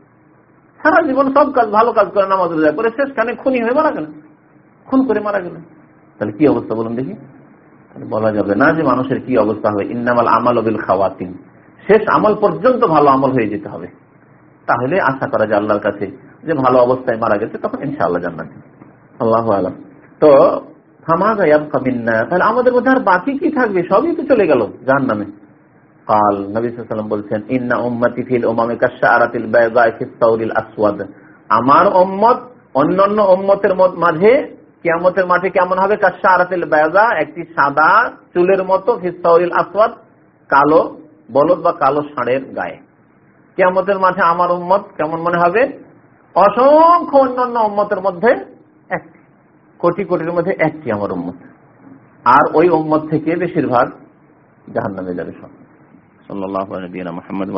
সারা জীবন সব কাজ, ভালো কাজ করে নামাজ রোজা করে, শেষখানে খুনি হয়ে মারা গেল। খুন করে মারা গেল। তাহলে কি অবস্থা বলুন দেখি। বলা যাবে না যে মানুষের কি অবস্থা হবে। ইন্নামাল আমাল অবিল খাওয়াতিন। শেষ আমল পর্যন্ত ভালো আমল হয়ে যেতে হবে। তাহলে আশা করা যায় আল্লাহর কাছে যে ভালো অবস্থায় মারা গেছে, তখন ইনশাআল্লাহ জান্নাতি। আল্লাহ আলম। তো তাহলে আমাদের মধ্যে আর বাকি কি থাকবে? সবই তো চলে গেল জাহান নামে কাল নবীলাম বলছেন, ইন্না উম্মতি আসওয়াদ। আমার উম্মত অন্যান্য উম্মতের মাঝে কিয়ামতের মাঠে কেমন হবে? কাশারাতিল বাইগা একটি সাদা চুলের মতো ফিসাউরিল আসওয়াদ, কালো বলদ বা কালো ষাঁড়ের গায়ে। কিয়ামতের মাঠে আমার উম্মত কেমন মনে হবে? অসংখ্য অন্যান্য উম্মতের মধ্যে কোটি কোটির মধ্যে একটি আমার উম্মত। আর ওই উম্মত থেকে বেশিরভাগ জাহান নামে যাবে সব। সাল্লাহ মোহাম্মদ